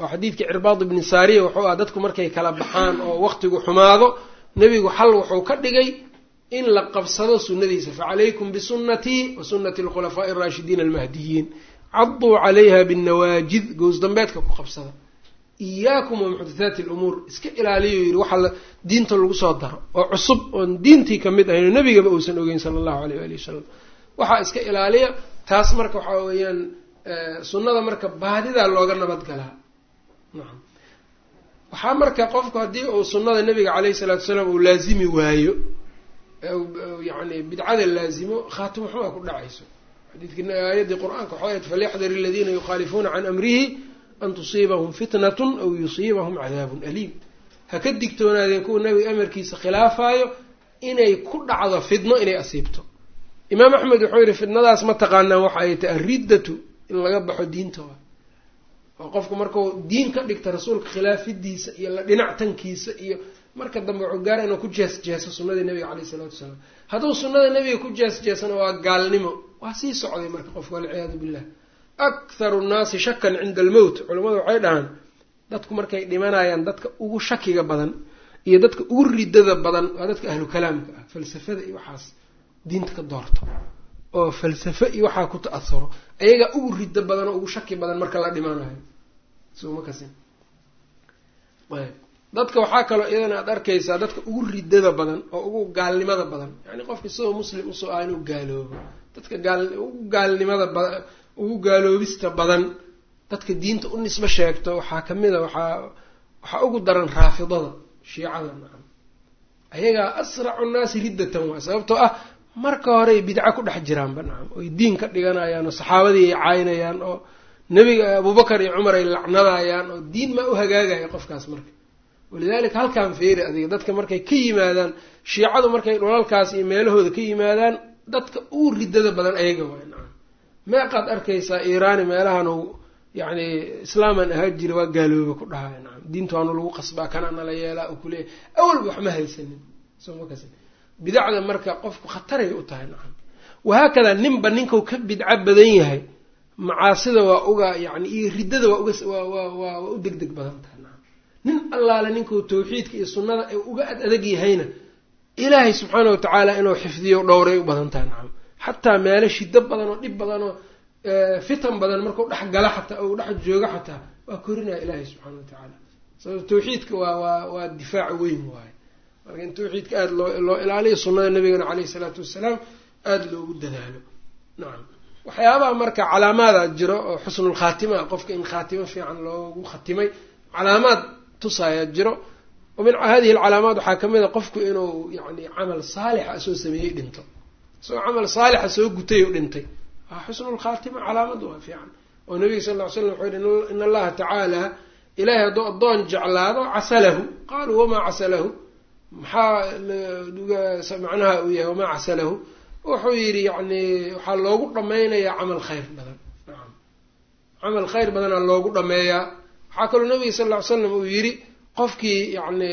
Oo xadiidkii cirbaad ibni saariya wuxuu ah dadku markay kala baxaan oo waqtigu xumaado nebigu xal wuxuu ka dhigay in la qabsado sunnadiisa. Facalaykum bisunnatii wa sunnati alkhulafaa'i araashidiin almahdiyiin caduu calayha binnawaajid gows dambeedka ku qabsada. Iyaakum wa muxdathaati alumuur. Iska ilaaliyo yidhi waxaa diinta lagu soo daro. Oo cusub oon diintii ka mid ahayn oo nebigaba uusan ogeyn sala allahu aleyh waali wasalam waxaa iska ilaaliya taas marka waxaa weeyaan sunnada marka baadidaa looga nabad galaa nacam waxaa marka qofku haddii uu sunnada nabiga caleyhi salaatu salaam uu laazimi waayo yani bidcada laazimo khaatimo xumaa ku dhacayso. Xadiidkii aayaddii qur'aanka waxay ahayd falyaxdar aladiina yukhaalifuuna can amrihi an tusiibahum fitnatun aw yusiibahum cadaabun aliim. Ha ka digtoonaadeen kuwa nabiga amarkiisa khilaafaayo inay ku dhacdo fidno inay asiibto imaam axmed wuxuu yihi fidnadaas ma taqaanaan waxa ay tahay ariddatu in laga baxo diinta oo qofku markuu diin ka dhigta rasuulka khilaafidiisa iyo la dhinactankiisa iyo marka dambe wuxuu gaara inuu ku jees jeeso sunnadii nabiga caleyh isalaatu wasalaam. Hadduu sunnada nabiga ku jees jeesana waa gaalnimo waa sii socday marka qofku walciyaadu billah. Aktharu nnaasi shakan cinda almowt culimmadu waxay dhahaan dadku markay dhimanayaan dadka ugu shakiga badan iyo dadka ugu ridada badan waa dadka ahlu kalaamka ah falsafada iyo waxaas diinta ka doorto. Oo falsafo iyo waxaa ku ta-ahuro ayagaa ugu riddo badan oo ugu shaki badan marka la dhimanayo suma kasin. Ayb. Dadka waxaa kaloo iyadana aada arkaysaa dadka ugu ridada badan oo ugu gaalnimada badan. Yani qofka isagoo muslim u soo ah inuu gaaloobo. Dadka gaal ugu gaalnimada ba ugu gaaloobista badan dadka diinta u nisbo sheegto waxaa ka mid a waxaa waxaa ugu daran raafidada shiicada nacam ayagaa asracu nnaasi riddatan waa sababtoo ah marka horey bidco ku dhex jiraanba nacam oy diin ka dhiganayaan oo saxaabadii ay caynayaan oo nebiga abubakar iyo cumar ay lacnadayaan oo diin maa u hagaagaya qofkaas marka. Walidaalika halkaan feeri adiga dadka markay ka yimaadaan shiicadu markay dhulalkaas iyo meelahooda ka yimaadaan dadka uu riddada badan ayaga waay nacam meeqaad arkaysaa iiraani meelahan uu yacni islaaman ahaa jira waa gaalooba ku dhahay nacam diinta waanu lagu qasbaa kana nala yeelaa u kuleeyahy awalba wax ma haysanin somakas bidacda marka qofku khataray u tahay nacam. Wahaakadaa ninba ninkau ka bidco badan yahay macaasida waa uga yani iyo riddada waa uga waa waa waa u deg badan tahay nacam. Nin allaale ninkuu tawxiidka iyo sunnada ay uga ad adag yahayna ilaahay subxaana wa tacaala inuu xifdiyo dhowray u badan tahay nacam. Xataa meelo shido badan oo dhib badan oo fitan badan markuu dhex gala xataa ou dhex joogo xataa waa korinaya ilaahay subxaana wa tacaala. Sababto tawxiidka waa waa waa difaac weyn waaye marka in tawxiidka aada loo ilaaliyo sunnada nabigana caleyhi isalaatu wassalaam aada loogu dadaalo. Nacam waxyaabaha marka calaamaada jiro oo xusnulkhaatima qofka in khaatimo fiican loogu khatimay calaamaad tusaaya jiro. Wa min hadihi alcalaamaat waxaa ka mid a qofku inuu yani camal saalixa soo sameeyey dhinto isagoo camal saalixa soo gutay oo dhintay. Waa xusnulkhaatima calaamad waa fiican. Oo nabiga sal ll ly slam wuxuu yihi in allaha tacaala ilaahay hadduu addoon jeclaado casalahu. Qaaluu wamaa casalahu maxaa macnaha uu yahay wamaa casalahu? Wuxuu yidhi yani waxaa loogu dhammaynayaa camal khayr badan. Nacam camal khayr badanaa loogu dhameeyaa waxaa kaloo nabiga sal ll ly slam uu yidhi qofkii yacni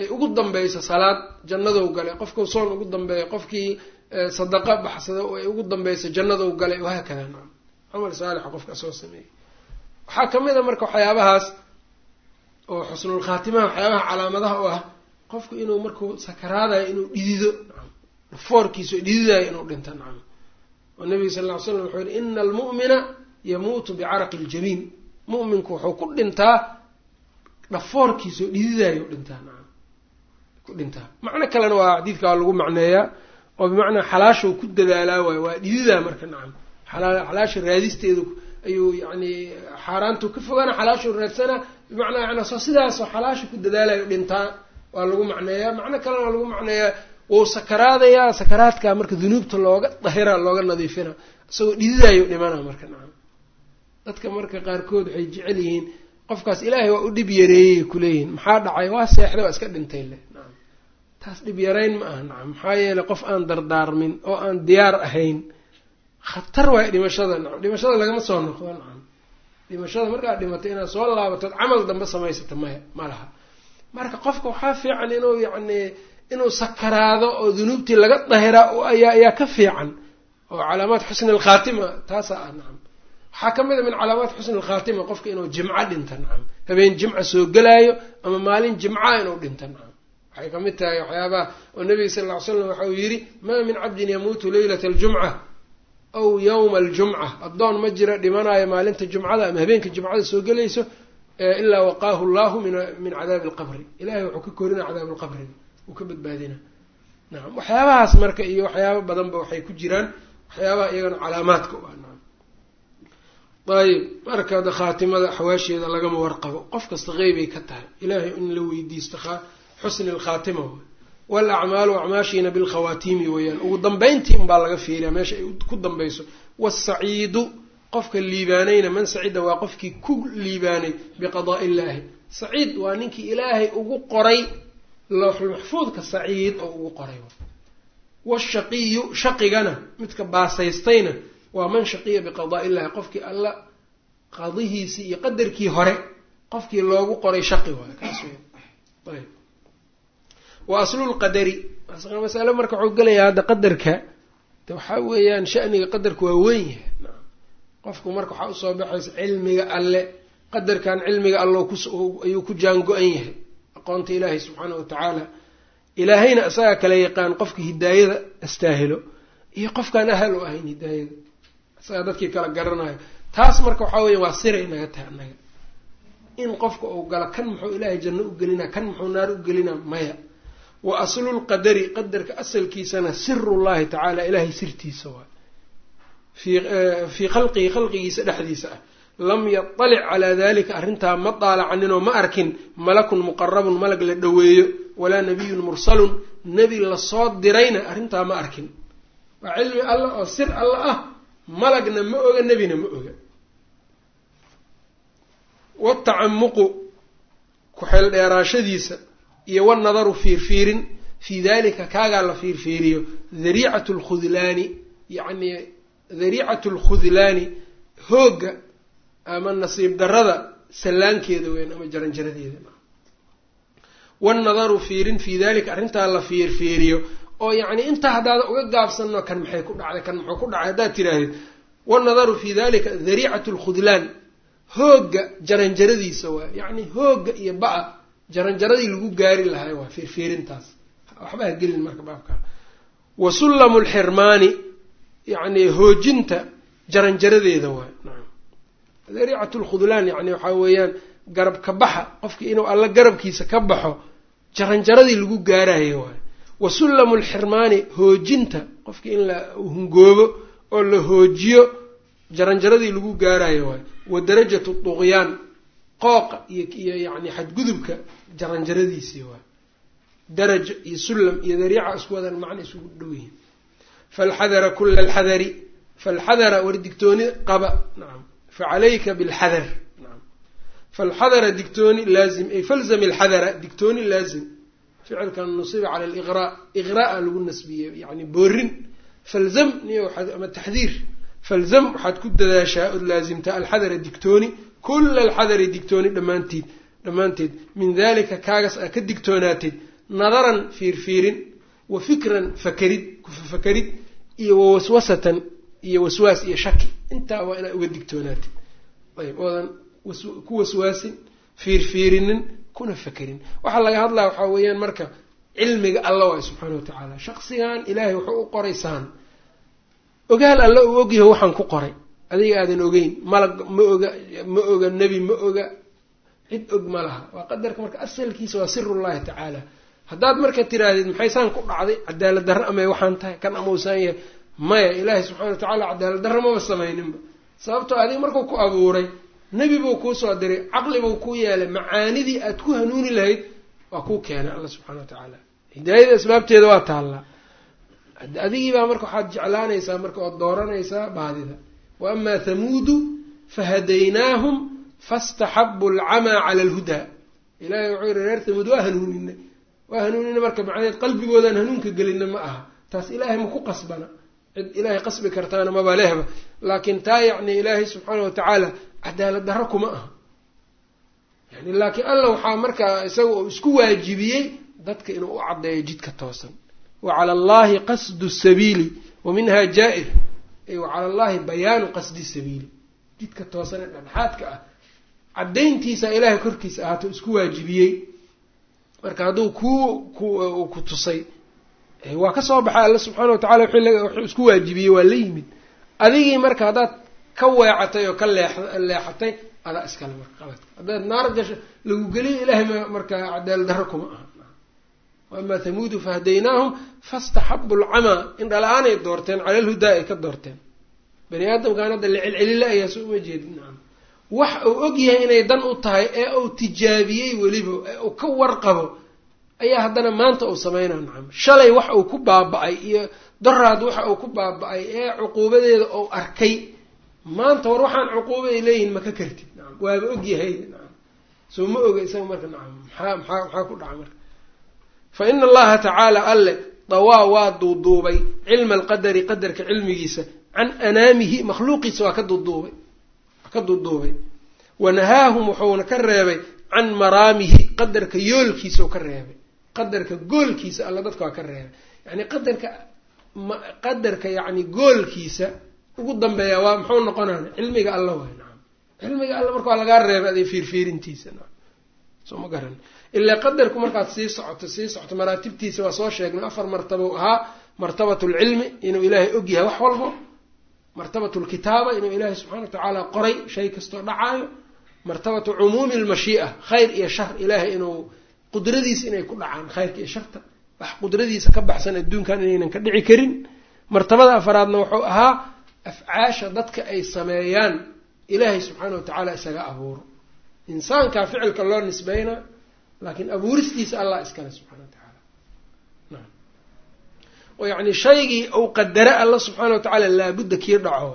ay ugu dambayso salaad jannadou galay. Qofkuu soon ugu dambeeya qofkii sadaqa baxsada ay ugu dambayso jannadou galay. Wahaakada nacam camal saalixa qofka soo sameeyey. Waxaa ka mid a marka waxyaabahaas oo xusnulkhaatimaha waxyaabaha calaamadaha u ah qofku inuu markuu sakaraadayo inuu dhidido foorkiisa dhididayo inuu dhinto nacam. Oo nabiga sal ll ly slam wuxuu yihi ina almu'mina yamuutu bicaraqi iljabiin mu'minku wuxuu ku dhintaa dhafoorkiisao dhididayo dhintaa nacam. Ku dhintaa. Macno kalena waa xadiidka waa lagu macneeyaa oo bimacnaa xalaashuu ku dadaalaa waayo waa dhididaa marka nacam. Xalaasha raadisteedu ayuu yani xaaraantu ka fogaana xalaashuu raadsanaa bimacnaa yani soo sidaasoo xalaasha ku dadaalayo dhintaa waa lagu macneeyaa macno kalena waa lagu macneeyaa wuu sakaraadayaa sakaraadka marka dunuubta looga dahira looga nadiifina. Isagoo dhididayo dhimana marka nacam dadka marka qaarkood waxay jecel yihiin qofkaas ilaahay waa u dhib yareeyey kuleeyihin maxaa dhacay? Waa seexday waa iska dhintay leh nacam taas dhib yarayn ma aha nacam maxaa yeeley qof aan dardaarmin oo aan diyaar ahayn khatar waay dhimashada nacam dhimashada lagama soo noqdo nacam dhimashada markaad dhimato inaad soo laabatood camal dambe samaysata maya ma laha. Marka qofka waxaa fiican inuu yacni inuu sakaraado oo dunuubtii laga dahira ayaa ayaa ka fiican. Oo calaamaat xusni alkhaatima taasaa ah nacam waxaa ka mid a min calaamaat xusni alkhaatima qofka inuu jimco dhinta nacam habeen jimca soo gelaayo ama maalin jimca inuu dhinta nacam waxay ka mid tahay waxyaabaha oo nabiga sal ll ly slam waxa uu yidhi maa min cabdin yamuutu leylata aljumca aw yawma aljumca addoon ma jira dhimanayo maalinta jumcada ama habeenka jumcada soo gelayso ilaa waqaahu llahu min cadaabi alqabri. Ilahay wuxuu ka korina cadaabi alqabriga uu ka badbaadina. Nacam waxyaabahaas marka iyo waxyaaba badanba waxay ku jiraan waxyaabaha iyagana calaamaadka u ah nacam ayib marka da khaatimada xawaasheeda lagama warqabo. Qof kasta qeybay ka tahay. Ilaahay in la weydiisto xusni alkhaatima waal acmaalu acmaashiina bilkhawaatiimi weeyaan ugu dambeyntii unbaa laga fiiriya meesha ay ku dambayso wasaciidu qofka liibaanayna man sacida waa qofkii ku liibaanay biqadaai illaahi saciid waa ninkii ilaahay ugu qoray lowxulmaxfuudka saciid oo ugu qoray washaqiyu shaqigana midka baasaystayna waa man shaqiya biqadaa illahi qofkii alla qadihiisii iyo qadarkii hore qofkii loogu qoray shaqi waay kaas ayb wa aslulqadari masale marka wuxuu gelayaa hadda qadarka de waxaa weeyaan shaniga qadarka waa weyn yahay. Qofku marka waxaa u soo baxaysa cilmiga alle qadarkan cilmiga alle ayuu ku jaango-an yahay. Aqoonta ilaahay subxaana wa tacaala ilaahayna isagaa kala yaqaan qofka hidaayada astaahilo iyo qofkaan ahal u ahayn hidaayada. Isagaa dadkii kala garanayo. Taas marka waxaa weya waa siray naga tahay annaga. In qofka uu galo kan muxuu ilaahay janno u gelinaa kan muxuu naar u gelinaa maya wa aslulqadari qadarka asalkiisana sirullahi tacaala ilaahay sirtiisa waay fii khalqihi khalqigiisa dhexdiisa ah. Lam yaطalic calaa dalika arrintaa ma daalacaninoo ma arkin malakun muqarabun malag la dhoweeyo walaa nabiyun mursalun nebi la soo dirayna arrintaa ma arkin. Waa cilmi alla oo sir alla ah malagna ma oga nebina ma oga. Watacamuqu ku-xeel dheeraashadiisa iyo wanadaru fiirfiirin fii dalika kaagaa la fiirfiiriyo dariicatu lkhudlaani yacni dariicatu lkhudlaani hoogga ama nasiib darada sallaankeeda weyn ama jaranjaradeeda. Wannadaru fiirin fii dalika arrintaa la fiirfiiriyo oo yacni intaa haddaada uga gaabsanno kan maxay ku dhacday kan muxuu ku dhacay haddaad tidhaahdid wannadaru fii dalika dariicatu lkhudlaan hoogga jaranjaradiisa waay yacni hoogga iyo ba'a jaranjaradii lagu gaari lahay waa fiirfiirintaas waxba ha gelin marka baabka. Wa sullamu lxirmaani yacni hoojinta jaranjaradeeda waay. Nacam dariicatu lkhudlaan yani waxaa weeyaan garab baxa qofkii inuu alla garabkiisa ka baxo jaranjaradii lagu gaarayo waay. Wa sullamu lxirmaani hoojinta qofkii in la hungoobo oo la hoojiyo jaranjaradii lagu gaarayo waay. Wa darajatu duqyaan qooqa iyo iyo yacni xadgudubka jaranjaradiisii waay daraja iyo sullam iyo dariica isku wadan macna isugu dhow falxadara kula alxadari falxadara war digtooni qaba nacam facalayka bilxadar nacam falxadara digtooni laazim ay falzam alxadara digtooni laazim. Ficilkan nusiba cala aliqraa iqraa lagu nasbiyey yani boorin. Falzam niyo ama taxdiir. Falzam waxaad ku dadaashaa ood laazimtaa alxadara digtooni kula alxadari digtooni dhammaanteed dhammaanteed. Min dalika kaagaas aa ka digtoonaateed nadaran fiirfiirin wa fikran fakerid kufafakarid iyo wa waswasatan iyo waswaas iyo shaki. Intaa waa inaad uga digtoonaatid. Ayb oodan ku waswaasin fiirfiirinin kuna fakerin waxaa laga hadlaya waxaa weeyaan marka cilmiga alla waay subxaana wa tacaala. Shaqsigan ilaahay wuxuu u qoray saan ogaal alla uu ogyaho waxaan ku qoray adiga aadan ogeyn malag ma oga ma oga nebi ma oga. Cid og ma laha. Waa qadarka marka asalkiisa waa sirullahi tacaala. Haddaad marka tiraahdeed maxay saan ku dhacday? Cadaalad darro amay waxaan tahay? Kan amuusaan yahay? Maya ilaahay subxana wa tacaala cadaalad darro maba samayninba sababtoo adiga markuu ku abuuray nebi buu kuu soo diray caqli buu kuu yeelay macaanidii aad ku hanuuni lahayd waa kuu keenay alla subxana wa tacaala. Hidaayada asbaabteeda waa taallaa adigiibaa marka waxaad jeclaanaysaa marka ood dooranaysaa baadida wa amaa hamuudu fahadaynaahum fastaxabu alcamaa cala alhudaa ilahay wuxuu yihi reer hamuud waa hanuuninay. Waa hanuunina marka macnaheed qalbigoodaan hanuunka gelina ma aha. Taas ilaahay ma ku qasbana. Cid ilaahay qasbi kartaana maba lehba. Laakiin taa yacni ilaahay subxaana wa tacaala cadaalad darro kuma aha. Yani laakiin alla waxaa markaa isaga uu isku waajibiyey dadka inuu u caddeeyo jidka toosan. Wa cala qasdu sabiili wa minha jaa-ir cala allahi bayaanu qasdi sabiili. Jidka toosan ee dhexdhexaadka ah. Caddayntiisa ilaahay korkiisa ahaato isku waajibiyey. Marka hadduu ku ku tusay waa ka soo baxay alla subxaana wa tacala wuxuu isku waajibiyey waa la yimid. Adigii marka haddaad ka weecatay oo ka leex leexatay adaa iskale marka qaladka haddaad naar gasho lagu geliyo ilaahay m markaa cadaalad darro kuma aha waamaa hamuudu fahadaynaahum fastaxabu alcamaa in dhala-aanay doorteen cala alhudaa ay ka doorteen. Bani aadamkaan hadda la celcelila ayaa soo uma jeedin. Nacam wax uu og yahay inay dan u tahay ee uu tijaabiyey weliba ee uu ka warqabo ayaa haddana maanta uu sameynaa. Nacam shalay wax uu ku baaba-ay iyo daraad waxa uu ku baaba-ay ee cuquubadeeda uu arkay maanta war waxaan cuquuba ay leeyihiin ma ka kartid. Nacam waaba og yahay? Nacam soo ma oga isaga marka? Nacam maxaa maxaa maxaa ku dhaca marka fa ina allaha tacaala alle dawaa waa duuduubay cilma alqadari qadarka cilmigiisa can anaamihi makhluuqiisa waa ka duuduubay waa ka duuduubay wanahaahum wuxuuna ka reebay can maraamihi qadarka yoolkiisa ka reebay. Qadarka goolkiisa alla dadka waa ka reebay. Yani qadarka qadarka yacni goolkiisa ugu dambeeya waa muxuu noqonana cilmiga alla waay nacam cilmiga alla marka waa lagaa reebay aday fiirfiirintiisa nacam soo ma garan ilaa qadarku markaad sii socoto sii socoto maraatibtiisa waa soo sheegnay afar martaba u ahaa martabat lcilmi inuu ilaahay og yahay wax walbo martabat lkitaaba inuu ilaahay subxana wa tacaala qoray shay kastoo dhacaayo martabatu cumuumi lmashii'a khayr iyo shar ilaahay inuu qudradiisa inay ku dhacaan khayrka iyo sharta wax qudradiisa ka baxsan adduunkan inaynan ka dhici karin martabada afaraadna wuxuu ahaa afcaasha dadka ay sameeyaan ilaahay subxaana wa tacaala isaga abuuro insaankaa ficilka loo nisbeynaa laakiin abuuristiisa allah iskale subxana wa tacaala. Nam oo yacni shaygii uu qadara alla subxaana wa tacaala laabudda kii dhaco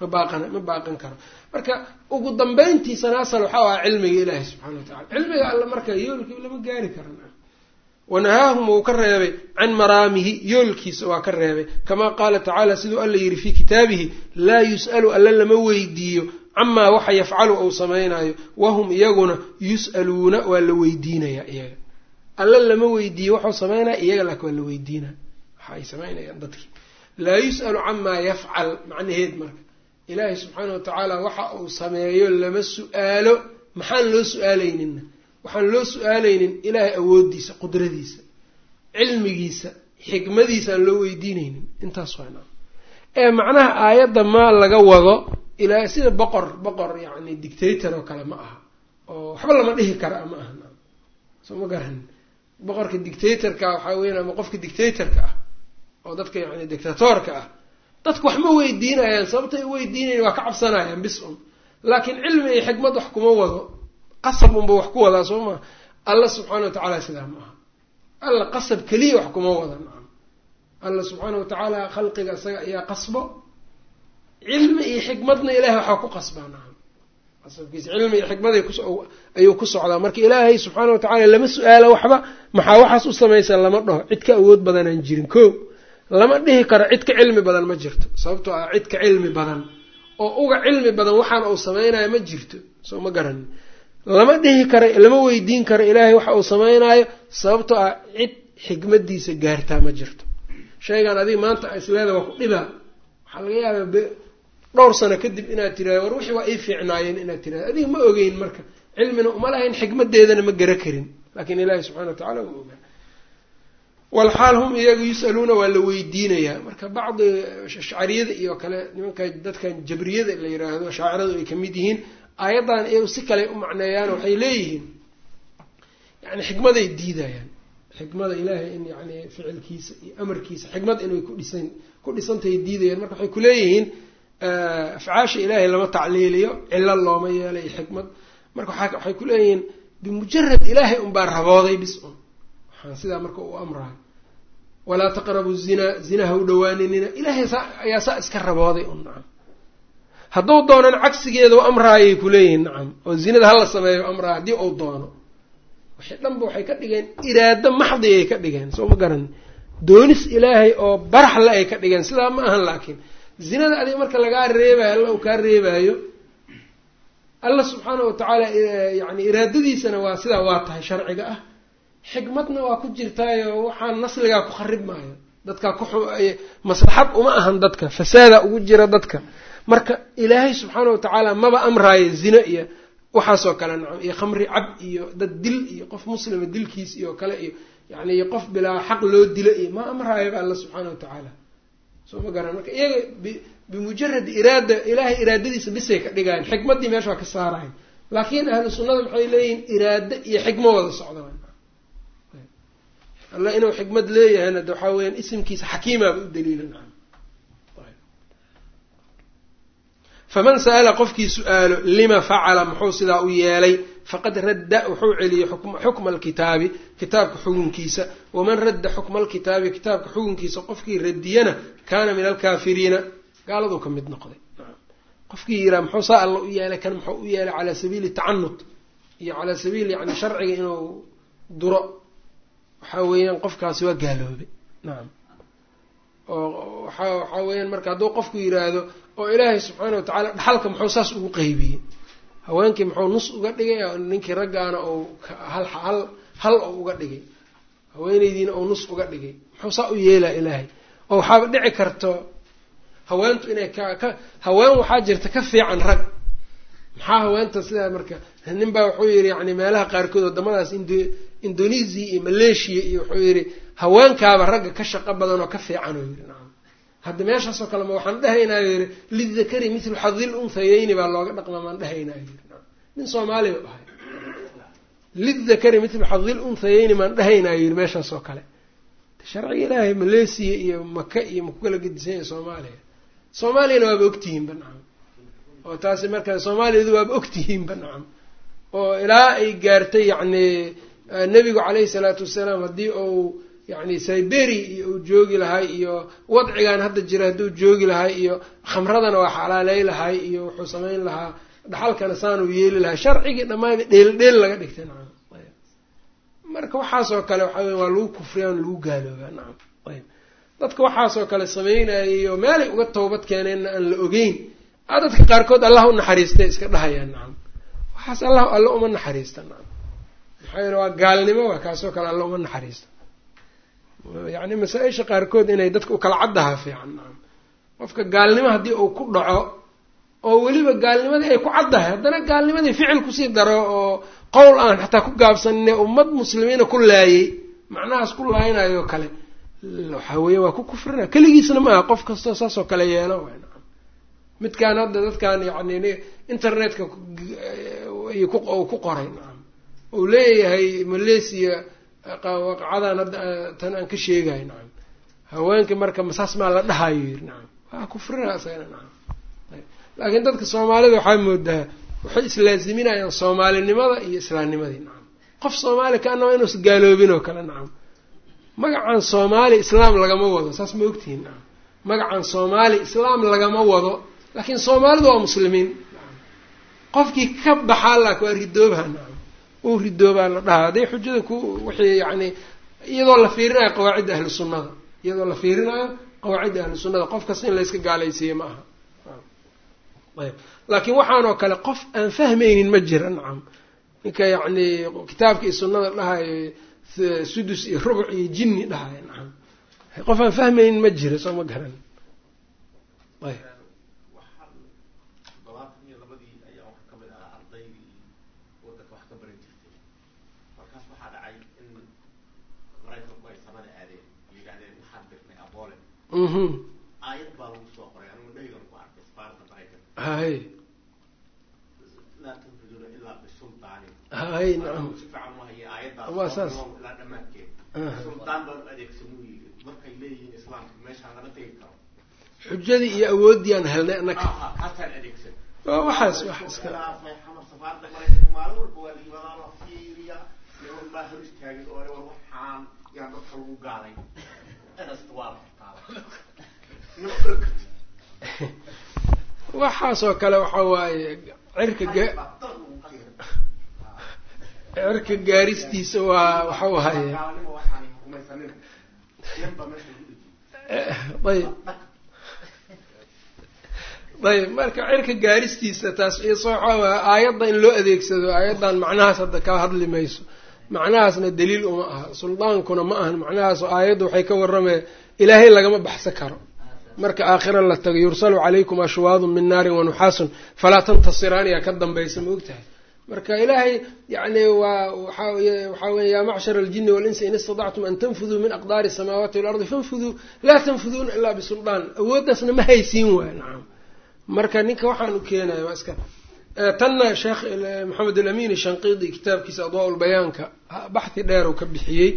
ma baaqan ma baaqan karo. Marka ugu dambeyntiisana asal waxaa aha cilmiga ilaahi subxana wa tacala cilmiga alla marka yoolkii lama gaari karo wanahaahum wuu ka reebay. Can maraamihi yoolkiisa waa ka reebay. Kamaa qaala tacaala siduu alla yidhi fii kitaabihi laa yus'alu alla lama weydiiyo camaa waxa yafcalu ou samaynayo wahum iyaguna yus'aluuna waa la weydiinayaa iyaga. Alla lama weydiiyo waxuu samaynaya iyaga laakin waa la weydiinaya waxa ay samaynayaan dadkii. Laa yus'alu camaa yafcal macnaheed marka. Ilaahay subxaana wa tacaala waxa uu sameeyo lama su'aalo maxaan loo su'aalayninna? Waxaan loo su'aalaynin ilaahay awooddiisa qudradiisa cilmigiisa xikmadiisa aan loo weydiinaynin. Intaas waana ee macnaha aayadda maa laga wado ilaa sida boqor boqor yacni dictator oo kale ma aha. Oo waxba lama dhihi kara ma aha. Soo ma garan. Boqorka dictatorka waxaa weyan ama qofka dictatorka ah oo dadka yani dictatorka ah dadku wax ma weydiinayaan. Sababtay u weydiinayan waa ka cabsanayaan bis un. Laakiin cilmi iyo xikmad wax kuma wado. Qasab unba wax ku wadaa soo maa alla subxaana wa tacaala sidaa ma aha. Alla qasab keliya wax kuma wada alla subxaana wa tacaala khalqiga isaga ayaa qasbo cilmi iyo xikmadna ilahay waxaa ku qasbaa nacam qasabkiisa cilmi iyo xikmad ayuu ku socdaa. Marka ilaahay subxaana wa tacala lama su'aalo waxba maxaa waxaas u samaysa lama dhaho. Cid ka awood badanaan jirin. Ko lama dhihi karo cid ka cilmi badan ma jirto. Sababtoo ah cid ka cilmi badan oo uga cilmi badan waxaan uu samaynayo ma jirto. Soo ma garanin lama dhihi karo lama weydiin karo ilaahay waxa uu samaynayo. Sababtoo ah cid xikmadiisa gaartaa ma jirto. Shaygan adiga maanta isleeda waa ku dhibaa. Waxaa laga yaabaa dhowr sano kadib inaad tiraado war wixii waa ii fiicnaayeen inaad tirahdo adiga ma ogeyn marka cilmina uma lahayn xikmadeedana ma gara karin. Laakiin ilaahi subxana wa tacala wuu ogaa walxaal hum iyagu yus'aluuna waa la weydiinayaa. Marka bacdi ashcariyada iyo kale nimanka dadkan jabriyada la yiraahdo shaaciradu ay ka mid yihiin aayaddan iyagu si kale u macneeyaan waxay leeyihiin yani xikmaday diidayaan. Xikmada ilaahay in yani ficilkiisa iyo amarkiisa xikmad inay kudhisan ku dhisantahay diidayaan. Marka waxay kuleeyihiin afcaasha ilaahay lama tacliiliyo cilo looma yeelay xikmad. Marka waxay kuleeyihiin bimujarad ilaahay unbaa rabooday bis un. Waxaan sidaa marka u amrahay walaa taqrabu zina ha u dhawaaninina. Ilaahay saa ayaa saa iska rabooday un nacam hadduu doonan cagsigeeda u amraayay kuleeyihiin nacam oo zinada hala sameeyo amraaya haddii uu doono. Waxay dhanba waxay ka dhigeen iraado maxdi ay ka dhigeen soo ma garan doonis ilaahay oo baraxle ay ka dhigeen sidaa ma ahan laakiin zinada adiga marka lagaa reebayo alla uu kaa reebaayo alla subxaana wa tacaala yani iraadadiisana waa sidaa waa tahay sharciga ah. Xikmadna waa ku jirtaayo waxaan nasligaa ku kharib maayo. Dadkaa ku maslaxad uma ahan dadka fasaada ugu jira dadka. Marka ilaahay subxaana wa tacaala maba amraayo zino iyo waxaasoo kale nacam iyo khamri cab iyo dad dil iyo qof muslima dilkiis iyo kale iyo yani qof bilaa xaq loo dilo iyo ma amraayoba alla subxaana wa tacaala soo ma garan. Marka iyaga bimujarad iraada ilaahay iraadadiisa bisay ka dhigayan xikmaddii meesha waa ka saarayan laakiin ahlu sunnada maxay leeyihiin iraado iyo xikmo wada socda alla inuu xikmad leeyahayna de waxaa weyaan isimkiisa xakiimaaba u daliila nacam faman sa'ala qofkii su'aalo lima facala muxuu sidaa u yeelay faqad radda wuxuu celiyey xukma alkitaabi kitaabka xukunkiisa. Waman radda xukma alkitaabi kitaabka xukunkiisa qofkii radiyana kaana min alkaafiriina. Gaaladuu ka mid noqday. Qofkii yiraa muxuu saa alla u yeelay kan muxuu u yeelay calaa sabiili tacanut iyo calaa sabiili yani sharciga inuu duro. Waxaa weeyaan qofkaasi waa gaaloobay nacam oo waxa waxaa weeyaan marka hadduu qofku yiraahdo oo ilaahay subxaana watacaala dhaxalka muxuu saas ugu qeybiyey. Haweenkii muxuu nus uga dhigay ninkii raggaana ou hal hal hal oo uga dhigay. Haweeneydiina ou nus uga dhigay. Muxuu saa u yeelaa ilaahay. Oo waxaaba dhici karto haweentu inay ka ka haween waxaa jirta ka fiican rag. Maxaa haweenta sidaa marka? Nin baa wuxuu yidhi yani meelaha qaarkood wadamadaas indo indonesia iyo malaysia iyo wuxuu yidhi haweenkaaba ragga ka shaqo badan oo ka fiican oo nacam hadda meeshaasoo kale ma waxaan dhehaynayo yidhi lidakari mithlu xadil unthayeyni baa looga dhaqma maan dhehaynayo yidhi. Nin soomaaliya u ahay. Lidakari mithlu xadil unthayeyni maan dhehaynayo yidhi meeshaasoo kale. Sharciga ilaahay malaysia iyo maka iyo maku kala gedisan yahay soomaaliya. Soomaaliyana waaba ogtihiinba nacam oo taasi marka soomaaliyadu waaba ogtihiinba nacam oo ilaa ay gaartay yacni nebigu caleyhi salaatu wasalaam haddii uu yani siberia iyo uu joogi lahay iyo wadcigan hadda jira hadduu joogi lahay iyo khamradana waa xalaaley lahay iyo wuxuu samayn lahaa dhaxalkana saanuu yeeli lahay sharcigii dhammaanba dheel dheel laga dhigtay nacam. Marka waxaasoo kale waxa wey waa lagu kufriyaan lagu gaaloobaa nacam. Ayb. Dadka waxaasoo kale sameynayay oo meelay uga toobad keeneenna aan la ogeyn a dadka qaarkood allah u naxariistay iska dhahayaan nacam. Waxaas allah alla uma naxariista nacam. Maxaa yeele waa gaalnimo waa kaasoo kale alla uma naxariista yacni masaa-isha qaarkood inay dadka u kala caddahaa fiican qofka gaalnimo haddii uu ku dhaco oo weliba gaalnimadii ay ku caddahay haddana gaalnimadii ficil ku sii daro oo qowl aan xataa ku gaabsanine ummad muslimiina ku laayay macnahaas ku laaynayo kale waxa weeye waa ku kufrina keligiisna ma aha qof kastoo saasoo kale yeelo midkaan hadda dadkan yacni internetka uu ku qoray nacam uu leeyahay malaysia waqacadan hadda tan aan ka sheegayo nacam. Haweenkii marka masaas maa la dhahayo yiri nacam. Waa kufrina isagana nacam. Laakiin dadka soomaalida waxaa moodaa waxay islaaziminayaan soomaalinimada iyo islaamnimadii nacam. Qof soomaali kaanama inuusa gaaloobin oo kale nacam. Magacan soomaali islaam lagama wado saas ma ogtihiin nacam. Magacan soomaali islaam lagama wado laakiin soomaalidu waa muslimiin qofkii ka baxaa laak waa ridoobaa nacam uu ridoobaa la dhahaa. Hadday xujada ku wixii yacni iyadoo la fiirinayo qawaacidda ahlu sunnada. Iyadoo la fiirinayo qawaacidda ahlu sunnada. Qof kasta in layska gaalaysiiye ma aha. Ayb. Laakiin waxaanoo kale qof aan fahmaynin ma jira nacam. Ninka yacni kitaabka iyo sunnada dhahayo sudus iyo rubuc iyo jinni dhahayo nacam. Qof aan fahmaynin ma jira soo ma garan. Ayb mhm aayad baa lagu soo qoray anigu dhaygan ku arkay isbaarda maraykan hay laa tanfiduuna ilaa bisultaani hay nacam si fiican u hayay aayaddaas Waa saas. ilaa dhammaadkeed Aha. sultaan baan u adeegsanuu yidhi markay leeyihiin islaamka meeshaan laga tegi karo xujadii iyo awooddii aan helnay adeegsan waa waxaas waxaasoo kale waxa waaye cirka ga cirka gaaristiisa waa waxa waaye. Ayb ayb marka cirka gaaristiisa taas iso waxaa aayadda in loo adeegsado aayaddan macnahaas hadda ka hadli mayso. Macnahaasna daliil uma aha suldaankuna ma ahan macnahaas aayaddu waxay ka warramee ilaahay lagama baxsan karo. Marka aakhira la tago yursalu calaykum ashwaadun min naarin wanuxaasun falaa tantasiraaniya ka dambaysa ma ogtahay? Marka ilaahay yani waa waxa waxaa weya yaa macshara aljini walinsi in istadactum an tanfuduu min aqdaari asamaawaati walardi fanfuduu laa tanfuduuna ilaa bisuldaan awooddaasna ma haysiin waay nacam marka ninka waxaan u keenaya waa iska tanna sheekh maxamed alamin shanqiidi kitaabkiisa adwaa lbayaanka baxhi dheer uu ka bixiyey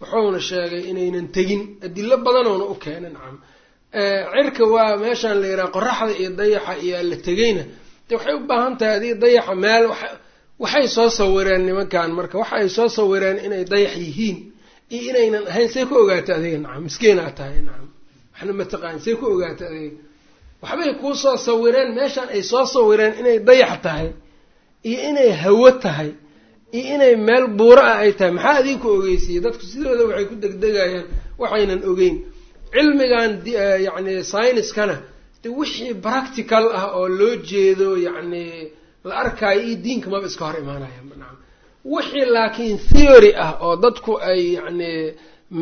wuxuuna sheegay inaynan tegin. Adilo badanoona u keenay nacam cirka waa meeshaan la yidhaha qoraxda iyo dayaxa iyo la tegeyna de waxay u baahan tahay adiga dayaxa meel waxay soo sawireen nimankan marka. Waxa ay soo sawireen inay dayax yihiin. Iyo inaynan ahayn say ku ogaata adiga nacam miskiinaa tahay nacam waxna mataqaan say ku ogaata adiga. Waxbay kuu soo sawireen meeshaan ay soo sawireen inay dayax tahay. Iyo inay hawo tahay iyo inay meel buuro ah ay tahay. Maxaa adiga ku ogeysiiyey? Dadku sidooda waxay ku degdegayaan waxaynan ogeyn. Cilmigan yacni syniskana de wixii practical ah oo loo jeedo yacni la arkaayo iyo diinka maba iska hor imaanaya. Nacam wixii laakiin theory ah oo dadku ay yacni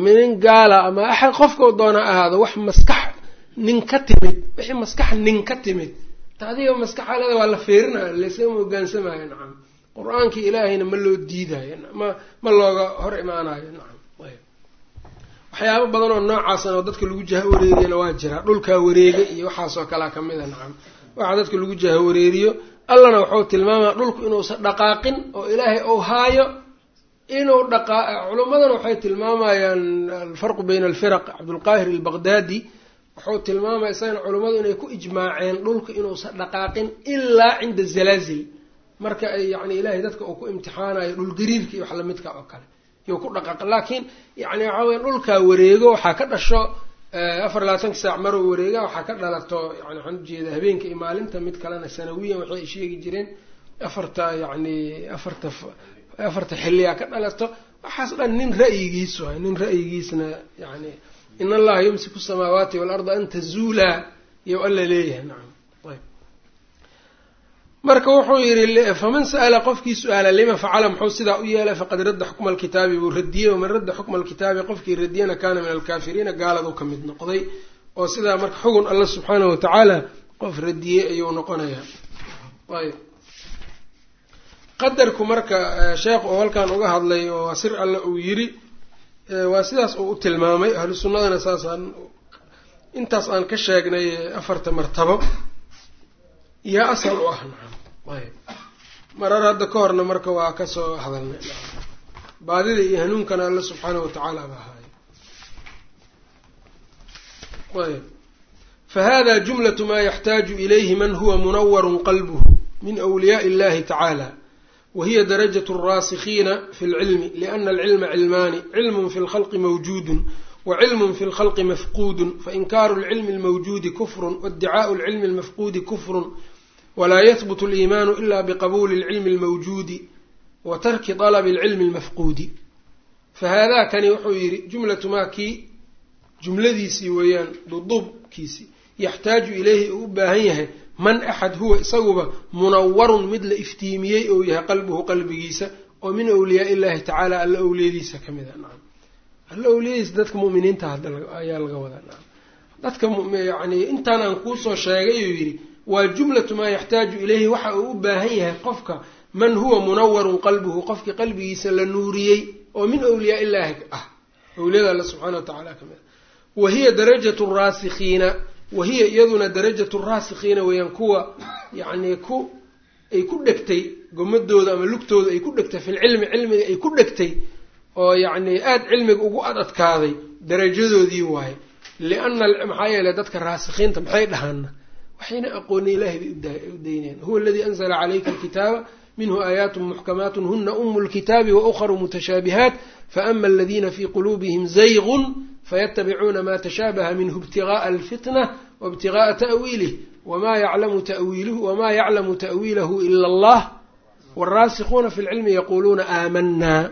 minin gaala ama axad qofkau doona ahaado wax maskax nin ka timid wixii maskax nin ka timid. Ta adiga maskaxaleda waa la feerinayo laysama hogaansamayo nacam qur'aankii ilaahayna ma loo diidayo ma looga hor imaanayo nacam waxyaabo badan oo noocaasna oo dadka lagu jaha wareeriyana waa jiraa. Dhulkaa wareega iyo waxaasoo kalea ka mid a nacam waxaa dadka lagu jaha wareeriyo allana wuxuu tilmaamaya dhulku inuusan dhaqaaqin oo ilaahay ou haayo inuu dhaqaa culimmadana waxay tilmaamayaan alfarqu bayna alfiraq. Cabdulqaahir albaqdaadi wuxuu tilmaamaya isagana culimmadu inay ku ijmaaceen dhulka inuusan dhaqaaqin ilaa cinda zalaazil marka ay yani ilahay dadka uu ku imtixaanayo dhulgariirka iyo wax lamidka oo kale. You ku dhaqaaq laakiin yani waxaa weya dhulkaa wareego waxaa ka dhasho afar labaatanka saac maroo wareega waxaa ka dhalato yani waxaan ujeeda habeenka iyo maalinta mid kalena sanawiyan waxay ay sheegi jireen afarta yani afarta afarta xilliyaa ka dhalato. Waxaas dhan nin ra'yigiis waay nin ra'yigiisna yani in allaha yumsiku samaawaati waalarda an tazuulaa iyo alla leeyahay nacam marka wuxuu yidhi faman sa'ala qofkii su'aala lima facala muxuu sidaa u yeelay faqad radda xukma alkitaabi buu radiyey. Waman radda xukma alkitaabi qofkii radiyana kaana min alkaafiriina gaaladu ka mid noqday. Oo sidaa marka xugun alla subxaanahu watacaala qof radiyey ayuu noqonayaa. Ayb qadarku marka sheekh oo halkan uga hadlay oo sir alle uu yidhi waa sidaas uu u tilmaamay. Ahlu sunnadana saasaan intaas aan ka sheegnay afarta martabo. Yaa asal u ah marar hadda ka horna marka waa ka soo hadalnay. Baadida iyo hanuunkana alle subxaanahu watacaala ba ahaayo fahada jumlatu ma yaxtaaju ilayhi man huwa munawarun qalbuhu min wliyaai illahi tacaala wahiya darajat alraasikiina fi lcilmi liana alcilma cilmaani cilmun fi lkhalqi mawjuudun wcilm fi lkhalqi mafquudun fainkaaru lcilmi almawjuudi kufrun waiddicaau lcilmi almafquudi kufrun walaa yahbutu aliimaanu ila biqabuuli lcilmi almawjuudi wa tarki dalabi alcilmi almafquudi fahaada kani wuxuu yidhi jumlatu maa kii jumladiisii weeyaan duduubkiisii yaxtaaju ilayhi uu u baahan yahay man axad huwa isaguba munawarun mid la iftiimiyey ou yahay qalbuhu qalbigiisa oo min awliyaa illahi tacaala alla awliyadiisa ka mid a nacam alla awliyadiisa dadka mu'miniinta ayaa laga wadaa nacam dadka yani intaan aan kuusoo sheegay uu yidhi waa jumlatu maa yaxtaaju ilayhi waxa uu u baahan yahay qofka man huwa munawarun qalbuhu qofkii qalbigiisa la nuuriyey oo min awliyaa illaahi ah. Awliyada alla subxana wa ka mid a wa hiya darajatu raasikiina wahiya iyaduna darajatu raasikiina weeyaan kuwa yacni ku ay ku dhegtay gomadooda ama lugtooda ay ku dhegtay filcilmi cilmiga ay ku dhegtay oo yacni aada cilmiga ugu ad adkaaday darajadoodii waaye. Liana maxaa yeeley dadka raasikiinta maxay dhahaana waxayna aqooni ilahay bay u daynayaan huwa aladii anzla calayka alkitaaba minhu aayaat muxkamaat huna umu lkitaabi waukharu mutashaabihaat faama aladina fii quluubihim zaygun faytabicuuna ma tashaabaha minhu ibtigaءa alfitna waibtigaءa ta'wiilih wma yaclamu tawiiluhu wma yaclamu ta'wiilahu ila allah wاlraasikuuna fi lcilmi yaquluuna aamanaa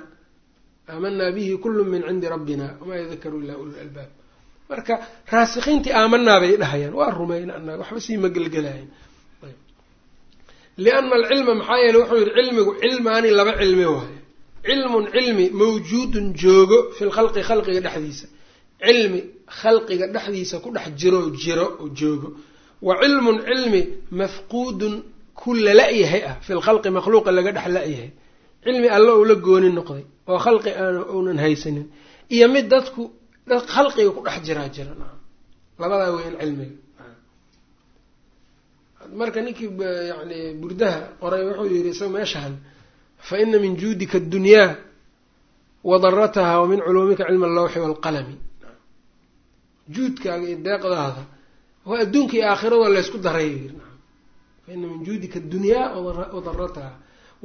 aamanaa bihi kulu min cindi rabbina wma yadakaru ila ulu lalbaab marka raasikiintii aamanaa bay dhahayaan. Waa rumayna anaga waxba sii ma gelgelayan liana alcilma maxaa yeele wuxuu yihi cilmigu cilmaani laba cilmi waayo. Cilmun cilmi mawjuudun joogo fi lkhalqi khalqiga dhexdiisa. Cilmi khalqiga dhexdiisa ku dhex jiro jiro oo joogo. Wa cilmun cilmi mafquudun ku lala-yahay ah fi lkhalqi makhluuqa laga dhex la-yahay. Cilmi alle uu la gooni noqday oo khalqi aan uunan haysanin iyo mid dadku khalqiga ku dhex jiraa jira. Labadaa weyan cilmiga marka ninkii yani burdaha qoray wuxuu yihi isaga meeshaan fa ina min juudika addunyaa wa darataha wa min culuumika cilma allawxi waalqalami juudkaaga iyo deeqdaada waa adduunka iyo aakhirada laysku daray. Yiri naam fa ina min juudika addunyaa wa darataha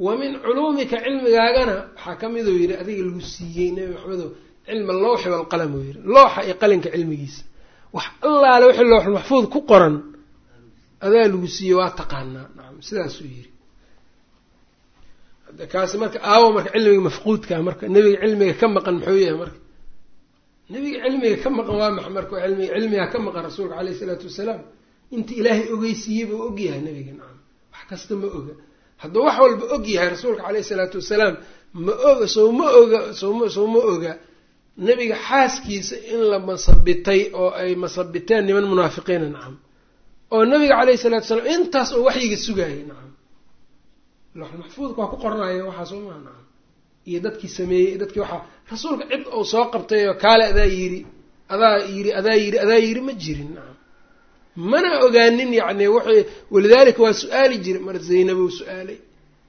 wa min culuumika cilmigaagana waxaa ka miduu yihi adiga lagu siiyey nebi maxamedo cilma allawxi waalqalam uu yihi looxa iyo qalinka cilmigiisa. Wax allaale wixii looxul maxfuud ku qoran adaa lagu siiyey waa taqaanaa. Nacam sidaasuu yiri kaasi marka aawo marka cilmiga mafquudkaa marka nebiga cilmiga ka maqan muxuu yahay marka? Nebiga cilmiga ka maqan waa maxa marka cilmiga cilmiga ka maqan rasuulka caleyhi isalaatu wasalaam. Inta ilaahay ogeysiiyey buu og yahay nebiga nacam wax kasta ma oga. Hadduu wax walba og yahay rasuulka caleyhi isalaatu wasalaam ma oga sow ma oga sowma sow ma oga nebiga xaaskiisa in la masabitay oo ay masabiteen niman munaafiqiina nacam oo nabiga caleyhi salatu wasalaam intaas oo waxyiga sugaayay nacam maxfuudka waa ku qornaya waxaa soo maha nacam iyo dadkii sameeyey dadkii waxaa rasuulka cid uu soo qabtay oo kaale adaa yiri adaa yiri adaa yiri adaa yiri ma jirin nacam mana ogaanin yacni wuxuu walidaalika waa su'aali jiray. Mar zaynabou su'aalay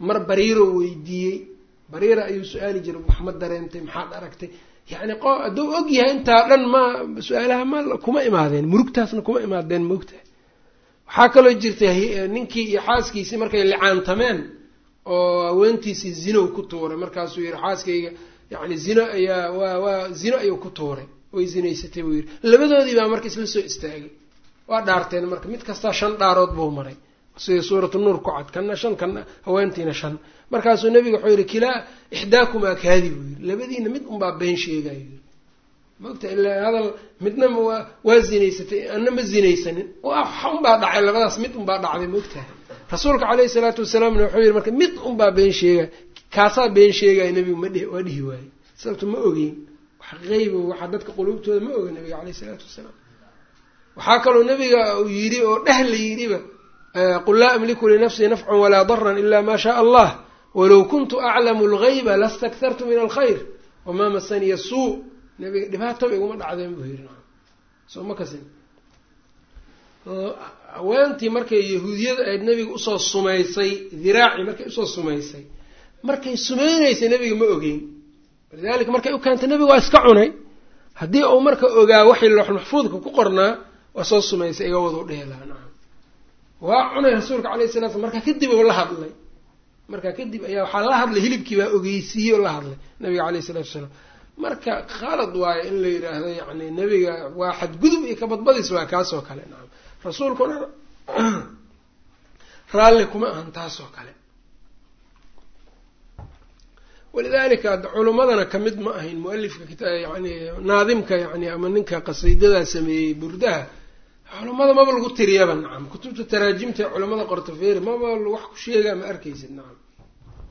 mar bariiroo weydiiyey. Bariira ayuu su'aali jiray wax ma dareentay maxaad aragtay yacni qo hadduu og yahay intaa dhan ma su'aalaha ma kuma imaadeen murugtaasna kuma imaadeen maogtahay waxaa kaloo jirtay ninkii iyo xaaskiisii markay licaantameen oo haweentiisii zinow ku tuuray. Markaasuu yihi xaaskayga yani zino ayaa waa waa zino ayuu ku tuuray. Way zinaysatay buu yihi labadoodii baa marka isla soo istaagay. Waa dhaarteen marka mid kastaa shan dhaarood buu maray sida suuratu nuur ku cad kana shan kana haweentiina shan. Markaasuu nebiga wuxuu yidhi kilaa ixdaakumaa kaadi buu yidhi. Labadiina mid unbaa been sheegayo yii maogta ilaa hadal midna waa zinaysatay anna ma zinaysanin. Waxa unbaa dhacay labadaas mid unbaa dhacday maogtahay rasuulka caleyhi salaatu wasalaamna wuxuu yidhi marka mid unbaa been sheegay kaasaa been sheegaya nebigu ma dhe waa dhihi waaye sababto ma ogeyn wax qeyba waxaa dadka quluubtooda ma oga nabiga caleyhi salaatu wasalaam. Waxaa kaloo nabiga uu yidhi oo dheh la yidhiba qul laa amliku linafsii nafcan walaa daran ila ma shaء allah. Walow kuntu aclamu اlgayba lastaktartu min alkhayr. Wamaa masaniya suu nabiga dhibaataba iguma dhacdeen buu yidhi soo ma haweentii markay yahuudiyada ayd nabiga u soo sumaysay diraaci markay u soo sumaysay markay sumaynaysay nabiga ma ogeyn. Walidalika markay u keentay nabiga waa iska cunay. Haddii uu marka ogaa waxay loox maxfuudka ku qornaa waa soo sumaysay iga wadu dheelaa nacam waa cunay rasuulka calayhi salatu slam markaa kadib la hadlay. Markaa kadib ayaa waxaa la hadlay hilibkii baa ogeysiiyey oo la hadlay nabiga caleyhi salatu wasalaam marka khalad waayo in la yidhaahdo yacni nebiga waa xadgudub iyo kabadbadis waa kaasoo kale nacam rasuulkuna raalli kuma ahan taasoo kale. Walidalika culimmadana ka mid ma ahayn mualifka yani naadimka yani ama ninka qasiidadaa sameeyey burdaha culimmada maba lagu tiriyaba nacam kutubta taraajimta culimmada qortofeeri maba wax ku sheegaa ma arkaysid nacam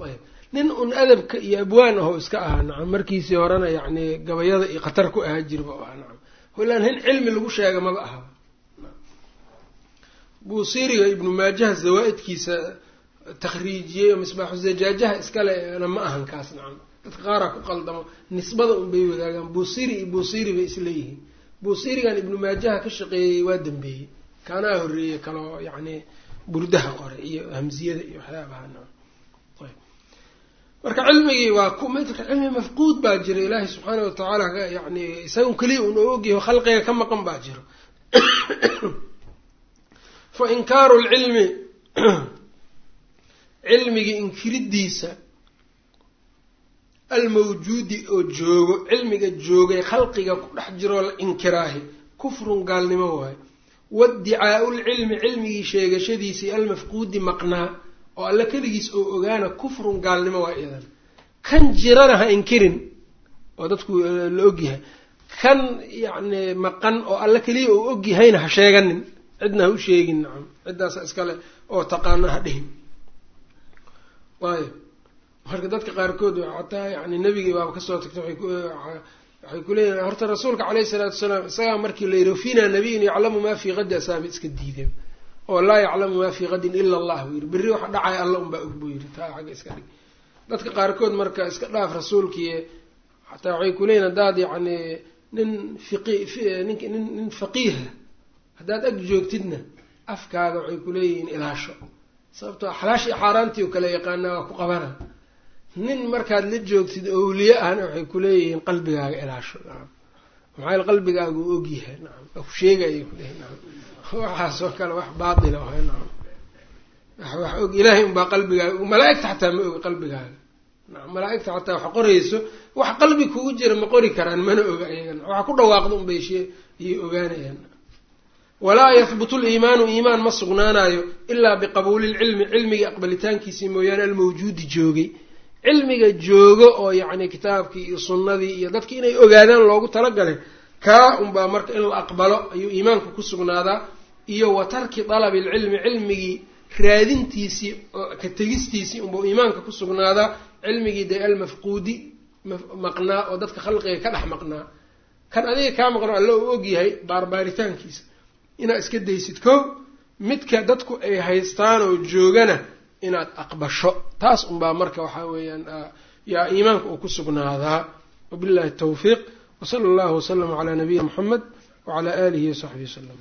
ayb nin un adabka iyo abwaan ahoo iska ahaa nacam markiisii horena yacni gabayada iyo khatar ku ahaa jirba o ahaa nacam holaan nin cilmi lagu sheega maba aha buusiriga ibnu maajaha zawaa-idkiisa takhriijiyey oo misbaaxu zajaajaha iskalena ma ahan kaas nacam dadka qaaraa ku qaldamo nisbada un bay wadaagaan. Buusiri iyo buusiri bay isleeyihiin buusirigan ibnu maajaha ka shaqeeyey waa dambeeyey. Kaanaa horreeyey kaloo yacni burdaha qore iyo hamziyada iyo waxyaabaha marka cilmigii waa ku midka cilmi mafquud baa jira ilaahay subxaana watacaala yani isagun keliya un oo ogyahay khalqiga ka maqan baa jiro. Fa inkaaru lcilmi cilmigii inkiridiisa almawjuudi oo joogo cilmiga joogay khalqiga ku dhex jiroo la inkiraahi kufrun gaalnimo waayo waaddicaau lcilmi cilmigii sheegashadiisii almafquudi maqnaa oo alle keligiis oo ogaana kufrun gaalnimo waa iyadan kan jirana ha inkirin oo dadku la ogyahay kan yacni maqan oo alle keliya oo ogyahayna ha sheeganin cidna ha u sheegin nacam ciddaasa iskale oo taqaano ha dhihin waayo marka dadka qaarkood xataa yani nebigii baaba ka soo tagtay waxay kuleeyihin horta rasuulka caleyhi isalaatu wasalaam isagaa markii la yidhi fiina nabiyun yaclamu maa fii qadi asaabi iska diideen oo laa yaclamu maa fii qadin ila allah buu yidhi. Berri waxa dhacaya alla unbaa og buu yidhi. Taa xagga iska dhig dadka qaarkood marka iska dhaaf rasuulkii xataa waxay kuleeyihin haddaad yacni nin fiqi nink nin nin faqiiha haddaad ag joogtidna afkaaga waxay kuleeyihiin ilaasho. Sababtoo xalaashii xaaraantii oo kale yaqaanaa waa ku qabana nin markaad la joogtid awliye ahna waxay kuleeyihiin qalbigaaga ilaasho maxaa qalbigaaga u ogyahay waa ku nacam waxaasoo kale wax wahay nacam wax og ilaahay unbaa qalbigaaga malaa-igta xataa ma oga qalbigaaga. Malaa-igta xataa wax qorayso wax qalbi kugu jira ma qori karaan mana oga ayagana waxa ku dhawaaqda unbay iyay ogaanayaan. Walaa yahbutu liimaanu iimaan ma sugnaanayo ilaa biqabuuli lcilmi cilmiga aqbalitaankiisii mooyaane almawjuudi joogay cilmiga joogo oo yacni kitaabkii iyo sunnadii iyo dadki inay ogaadaan loogu talagalay kaa unbaa marka in la aqbalo ayuu iimaanku ku sugnaadaa. Iyo wa tarki dalabi lcilmi cilmigii raadintiisii ka tegistiisii unbau iimaanka ku sugnaadaa. Cilmigii dee almafquudi maqnaa oo dadka khalqiga ka dhex maqnaa. Kan adiga kaa maqno alla uu ogyahay baarbaaritaankiisa. Inaad iska daysid ko midka dadku ay haystaan oo joogana inaad aqbasho. Taas unbaa marka waxaa weeyaan yaa iimaanka uu ku sugnaadaa. Wabillahi tawfiiq wsala allahu waslama calaa nabiyina muxamed wacalaa aalihi wasaxbihi wasalam